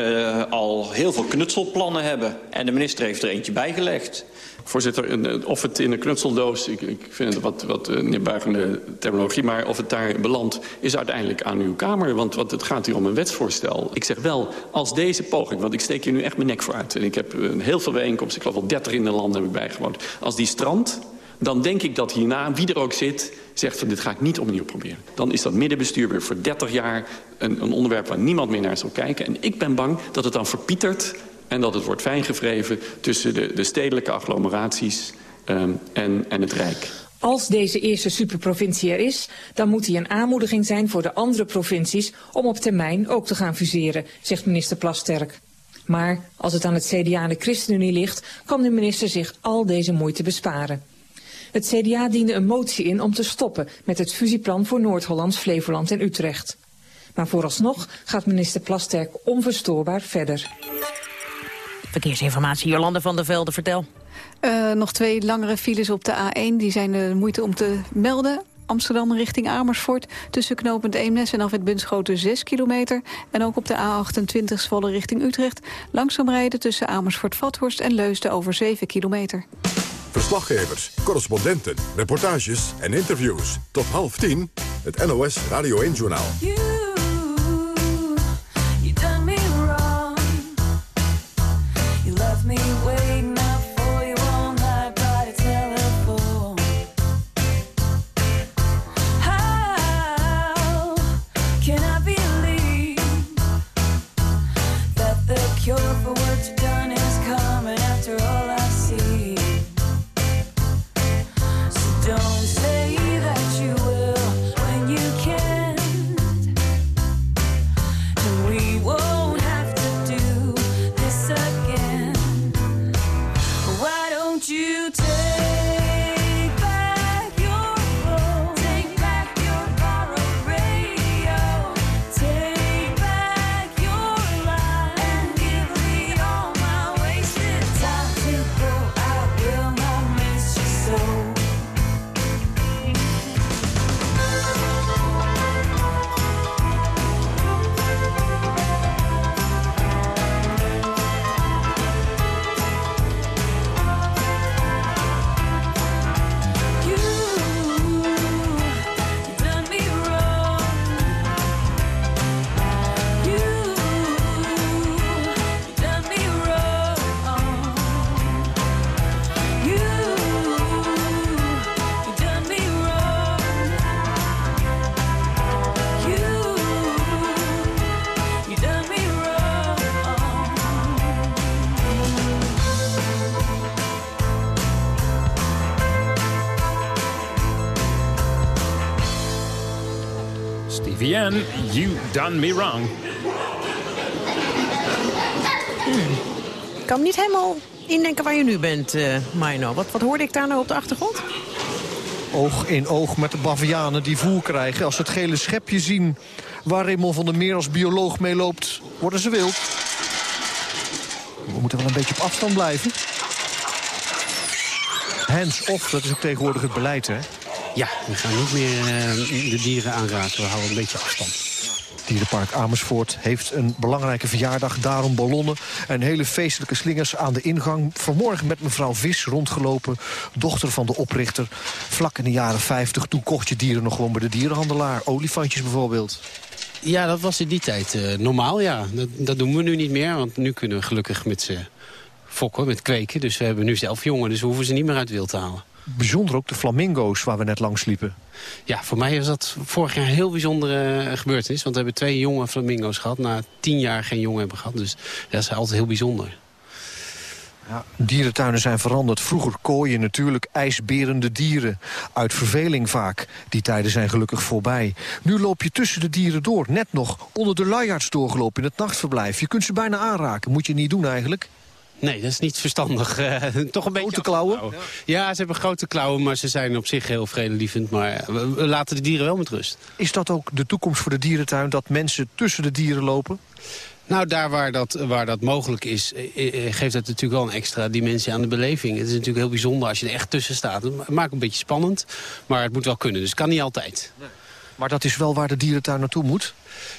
uh, al heel veel knutselplannen hebben. En de minister heeft er eentje bijgelegd. Voorzitter, of het in een knutseldoos, ik, ik vind het wat, wat uh, neerbuigende terminologie... maar of het daar belandt, is uiteindelijk aan uw Kamer. Want, want het gaat hier om een wetsvoorstel. Ik zeg wel, als deze poging, want ik steek hier nu echt mijn nek voor uit... en ik heb uh, heel veel bijeenkomsten, ik geloof wel 30 in de landen bijgewoond... als die strand, dan denk ik dat hierna, wie er ook zit zegt van dit ga ik niet opnieuw proberen. Dan is dat middenbestuur weer voor 30 jaar een, een onderwerp waar niemand meer naar zal kijken. En ik ben bang dat het dan verpietert en dat het wordt fijngevreven tussen de, de stedelijke agglomeraties um, en, en het Rijk. Als deze eerste superprovincie er is, dan moet hij een aanmoediging zijn voor de andere provincies om op termijn ook te gaan fuseren, zegt minister Plasterk. Maar als het aan het CDA en de ChristenUnie ligt, kan de minister zich al deze moeite besparen. Het CDA diende een motie in om te stoppen met het fusieplan voor Noord-Holland, Flevoland en Utrecht. Maar vooralsnog gaat minister Plasterk onverstoorbaar verder. Verkeersinformatie, Jolande van der Velde, vertel. Uh, nog twee langere files op de A1, die zijn de moeite om te melden. Amsterdam richting Amersfoort. Tussen knooppunt Eemnes en Afwit Bunschoten 6 kilometer. En ook op de A28 Zwolle richting Utrecht. Langzaam rijden tussen Amersfoort-Vathorst en Leusden over 7 kilometer. Verslaggevers, correspondenten, reportages en interviews. Tot half tien, het NOS Radio 1-journaal. Done Me Wrong. Ik kan niet helemaal indenken waar je nu bent, uh, Mino. Wat, wat hoorde ik daar nou op de achtergrond? Oog in oog met de bavianen die voer krijgen. Als ze het gele schepje zien waar Raymond van der Meer als bioloog mee loopt, worden ze wild. We moeten wel een beetje op afstand blijven. Hands-off, dat is ook tegenwoordig het beleid, hè? Ja, we gaan niet meer uh, de dieren aanraken. We houden een beetje afstand. Dierenpark Amersfoort heeft een belangrijke verjaardag. Daarom ballonnen en hele feestelijke slingers aan de ingang. Vanmorgen met mevrouw Vis rondgelopen, dochter van de oprichter. Vlak in de jaren 50, toen kocht je dieren nog gewoon bij de dierenhandelaar. Olifantjes bijvoorbeeld. Ja, dat was in die tijd uh, normaal, ja. Dat, dat, doen we nu niet meer, want nu kunnen we gelukkig met ze fokken, met kweken. Dus we hebben nu zelf jongen, dus we hoeven ze niet meer uit wild te halen bijzonder ook de flamingo's waar we net langs liepen. Ja, voor mij is dat vorig jaar een heel bijzondere uh, gebeurtenis. Want we hebben twee jonge flamingo's gehad. Na tien jaar geen jongen hebben gehad. Dus dat is altijd heel bijzonder. Ja, dierentuinen zijn veranderd. Vroeger kooien natuurlijk ijsberende dieren. Uit verveling vaak. Die tijden zijn gelukkig voorbij. Nu loop je tussen de dieren door. Net nog onder de luiaards doorgelopen in het nachtverblijf. Je kunt ze bijna aanraken. Moet je niet doen eigenlijk. Nee, dat is niet verstandig. Uh, toch een beetje grote klauwen? Ja, ze hebben grote klauwen, maar ze zijn op zich heel vredelievend. Maar we, laten de dieren wel met rust. Is dat ook de toekomst voor de dierentuin, dat mensen tussen de dieren lopen? Nou, daar waar dat, waar dat mogelijk is, eh, eh, geeft dat natuurlijk wel een extra dimensie aan de beleving. Het is natuurlijk heel bijzonder als je er echt tussen staat. Het maakt een beetje spannend, maar het moet wel kunnen. Dus het kan niet altijd. Nee. Maar dat is wel waar de dierentuin naartoe moet?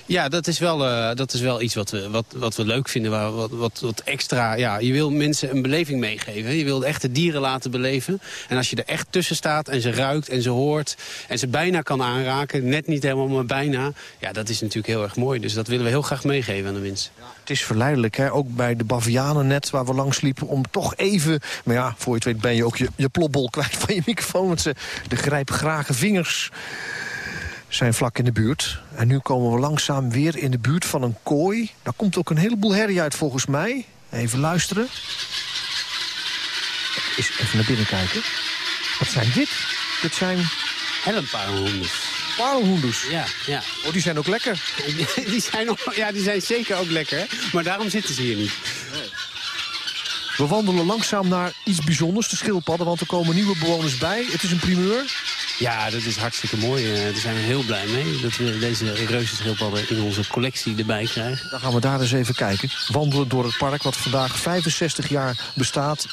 Ja, dat is wel, uh, dat is wel iets wat we, wat, wat we leuk vinden. Waar, wat, wat, wat extra, ja, je wil mensen een beleving meegeven. Je wil echt de dieren laten beleven. En als je er echt tussen staat en ze ruikt en ze hoort... en ze bijna kan aanraken, net niet helemaal, maar bijna... ja, dat is natuurlijk heel erg mooi. Dus dat willen we heel graag meegeven aan de mensen. Het is verleidelijk, hè? ook bij de bavianen net waar we langs liepen... om toch even, maar ja, voor je het weet ben je ook je, je plopbol kwijt van je microfoon... want ze de grijpgrage vingers zijn vlak in de buurt. En nu komen we langzaam weer in de buurt van een kooi. Daar komt ook een heleboel herrie uit volgens mij. Even luisteren. Eens even naar binnen kijken. Wat zijn dit? Dit zijn... Helmparelhoenders. Parelhoenders? Ja, ja. Oh, die zijn ook lekker. die, zijn ook, ja, die zijn zeker ook lekker. Maar daarom zitten ze hier niet. We wandelen langzaam naar iets bijzonders, de schildpadden, want er komen nieuwe bewoners bij. Het is een primeur. Ja, dat is hartstikke mooi. Uh, daar zijn we heel blij mee dat we deze reuze schildpadden in onze collectie erbij krijgen. Dan gaan we daar eens even kijken. Wandelen door het park wat vandaag 65 jaar bestaat.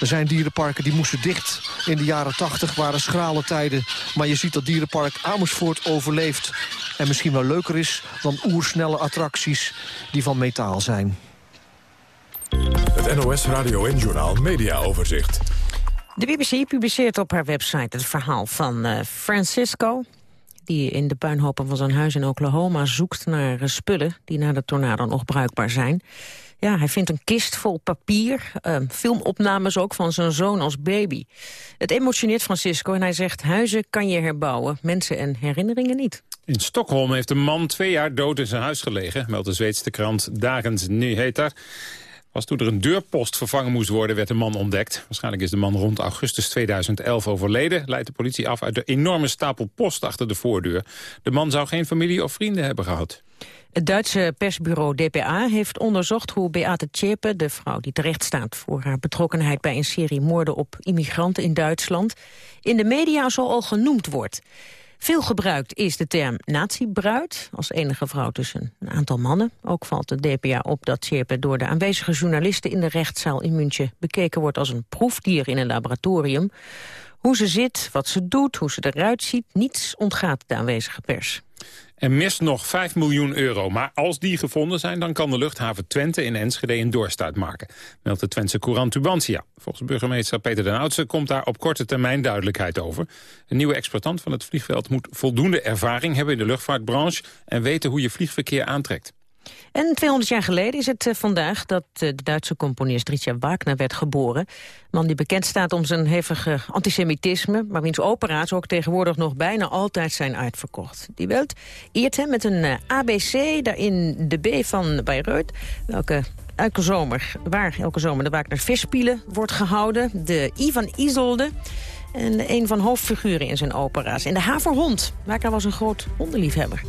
Er zijn dierenparken die moesten dicht in de jaren 80, waren schrale tijden. Maar je ziet dat dierenpark Amersfoort overleeft. En misschien wel leuker is dan oersnelle attracties die van metaal zijn. Het NOS Radio en Journal Media Overzicht. De BBC publiceert op haar website het verhaal van uh, Francisco... die in de puinhopen van zijn huis in Oklahoma zoekt naar uh, spullen... die na de tornado nog bruikbaar zijn. Ja, hij vindt een kist vol papier, uh, filmopnames ook van zijn zoon als baby. Het emotioneert Francisco en hij zegt... huizen kan je herbouwen, mensen en herinneringen niet. In Stockholm heeft een man twee jaar dood in zijn huis gelegen... meldt de Zweedse krant Dagens Nyheter. Als toen er een deurpost vervangen moest worden, werd de man ontdekt. Waarschijnlijk is de man rond augustus 2011 overleden. Leidt de politie af uit de enorme stapel post achter de voordeur. De man zou geen familie of vrienden hebben gehad. Het Duitse persbureau DPA heeft onderzocht hoe Beate Zschäpe, de vrouw die terecht staat voor haar betrokkenheid bij een serie moorden op immigranten in Duitsland, in de media zo al genoemd wordt. Veel gebruikt is de term nazi-bruid, als enige vrouw tussen een aantal mannen. Ook valt de DPA op dat Sjerpe door de aanwezige journalisten in de rechtszaal in München bekeken wordt als een proefdier in een laboratorium. Hoe ze zit, wat ze doet, hoe ze eruit ziet, niets ontgaat de aanwezige pers. Er mist nog 5 miljoen euro, maar als die gevonden zijn... dan kan de luchthaven Twente in Enschede een doorstart maken. Meldt de Twentse courant Tubantia. Volgens burgemeester Peter den Oudse komt daar op korte termijn duidelijkheid over. Een nieuwe exploitant van het vliegveld moet voldoende ervaring hebben... in de luchtvaartbranche en weten hoe je vliegverkeer aantrekt. En 200 jaar geleden is het uh, vandaag dat uh, de Duitse componist Richard Wagner werd geboren. Man die bekend staat om zijn hevige antisemitisme, maar wiens opera's ook tegenwoordig nog bijna altijd zijn uitverkocht. Die Welt eert hem met een uh, ABC, daarin de B van Bayreuth, welke elke zomer, waar elke zomer de Wagner Festspielen wordt gehouden. De I van Isolde en een van hoofdfiguren in zijn opera's. En de Haverhond. Wagner was een groot hondenliefhebber.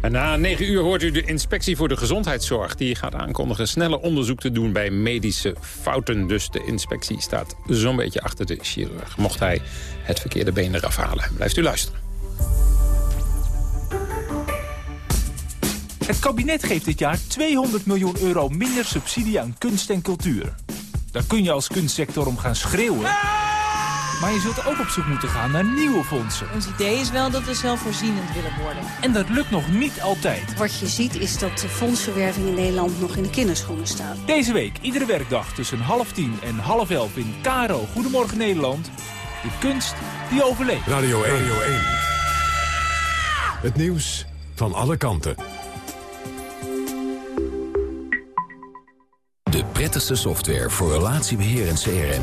En na 9 uur hoort u de inspectie voor de gezondheidszorg. Die gaat aankondigen snelle onderzoek te doen bij medische fouten. Dus de inspectie staat zo'n beetje achter de chirurg. Mocht hij het verkeerde been eraf halen. Blijft u luisteren. Het kabinet geeft dit jaar 200 miljoen euro minder subsidie aan kunst en cultuur. Daar kun je als kunstsector om gaan schreeuwen... Maar je zult ook op zoek moeten gaan naar nieuwe fondsen. Ons idee is wel dat we zelfvoorzienend willen worden. En dat lukt nog niet altijd. Wat je ziet is dat de fondsverwerving in Nederland nog in de kinderschoenen staat. Deze week, iedere werkdag tussen half tien en half elf in Karo. Goedemorgen Nederland. De kunst die overleeft. Radio 1. Radio 1. Het nieuws van alle kanten. De prettigste software voor relatiebeheer en CRM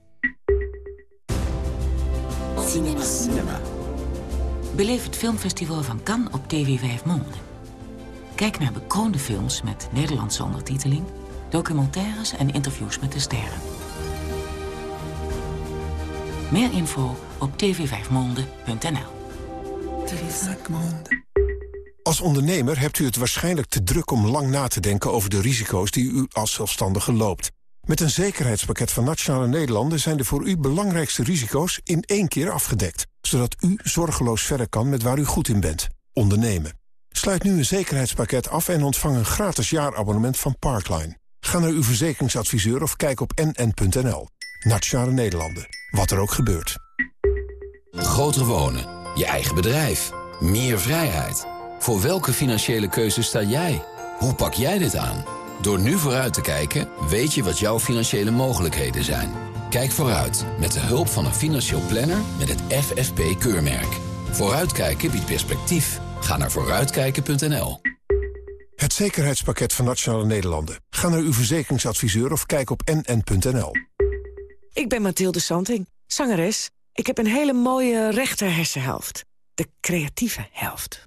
Cinema. Cinema. Beleef het filmfestival van Cannes op TV 5 Monde. Kijk naar bekroonde films met Nederlandse ondertiteling... documentaires en interviews met de sterren. Meer info op tv5monde.nl Als ondernemer hebt u het waarschijnlijk te druk om lang na te denken... over de risico's die u als zelfstandige loopt. Met een zekerheidspakket van Nationale Nederlanden... zijn de voor u belangrijkste risico's in één keer afgedekt. Zodat u zorgeloos verder kan met waar u goed in bent. Ondernemen. Sluit nu een zekerheidspakket af en ontvang een gratis jaarabonnement van Parkline. Ga naar uw verzekeringsadviseur of kijk op nn.nl. Nationale Nederlanden. Wat er ook gebeurt. Groter wonen. Je eigen bedrijf. Meer vrijheid. Voor welke financiële keuze sta jij? Hoe pak jij dit aan? Door nu vooruit te kijken, weet je wat jouw financiële mogelijkheden zijn. Kijk vooruit met de hulp van een financieel planner met het FFP-keurmerk. Vooruitkijken biedt perspectief. Ga naar vooruitkijken.nl. Het zekerheidspakket van Nationale Nederlanden. Ga naar uw verzekeringsadviseur of kijk op nn.nl. Ik ben Mathilde Santing, zangeres. Ik heb een hele mooie rechter hersenhelft. De creatieve helft.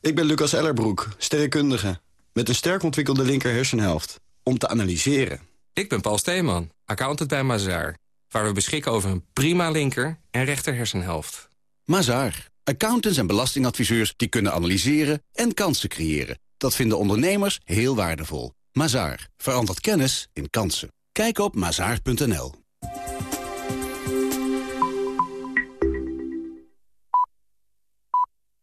Ik ben Lucas Ellerbroek, sterrenkundige. Met een sterk ontwikkelde linker hersenhelft. Om te analyseren. Ik ben Paul Steeman, accountant bij Mazaar. Waar we beschikken over een prima linker en rechter hersenhelft. Mazaar. Accountants en belastingadviseurs die kunnen analyseren en kansen creëren. Dat vinden ondernemers heel waardevol. Mazaar. Verandert kennis in kansen. Kijk op mazaar.nl.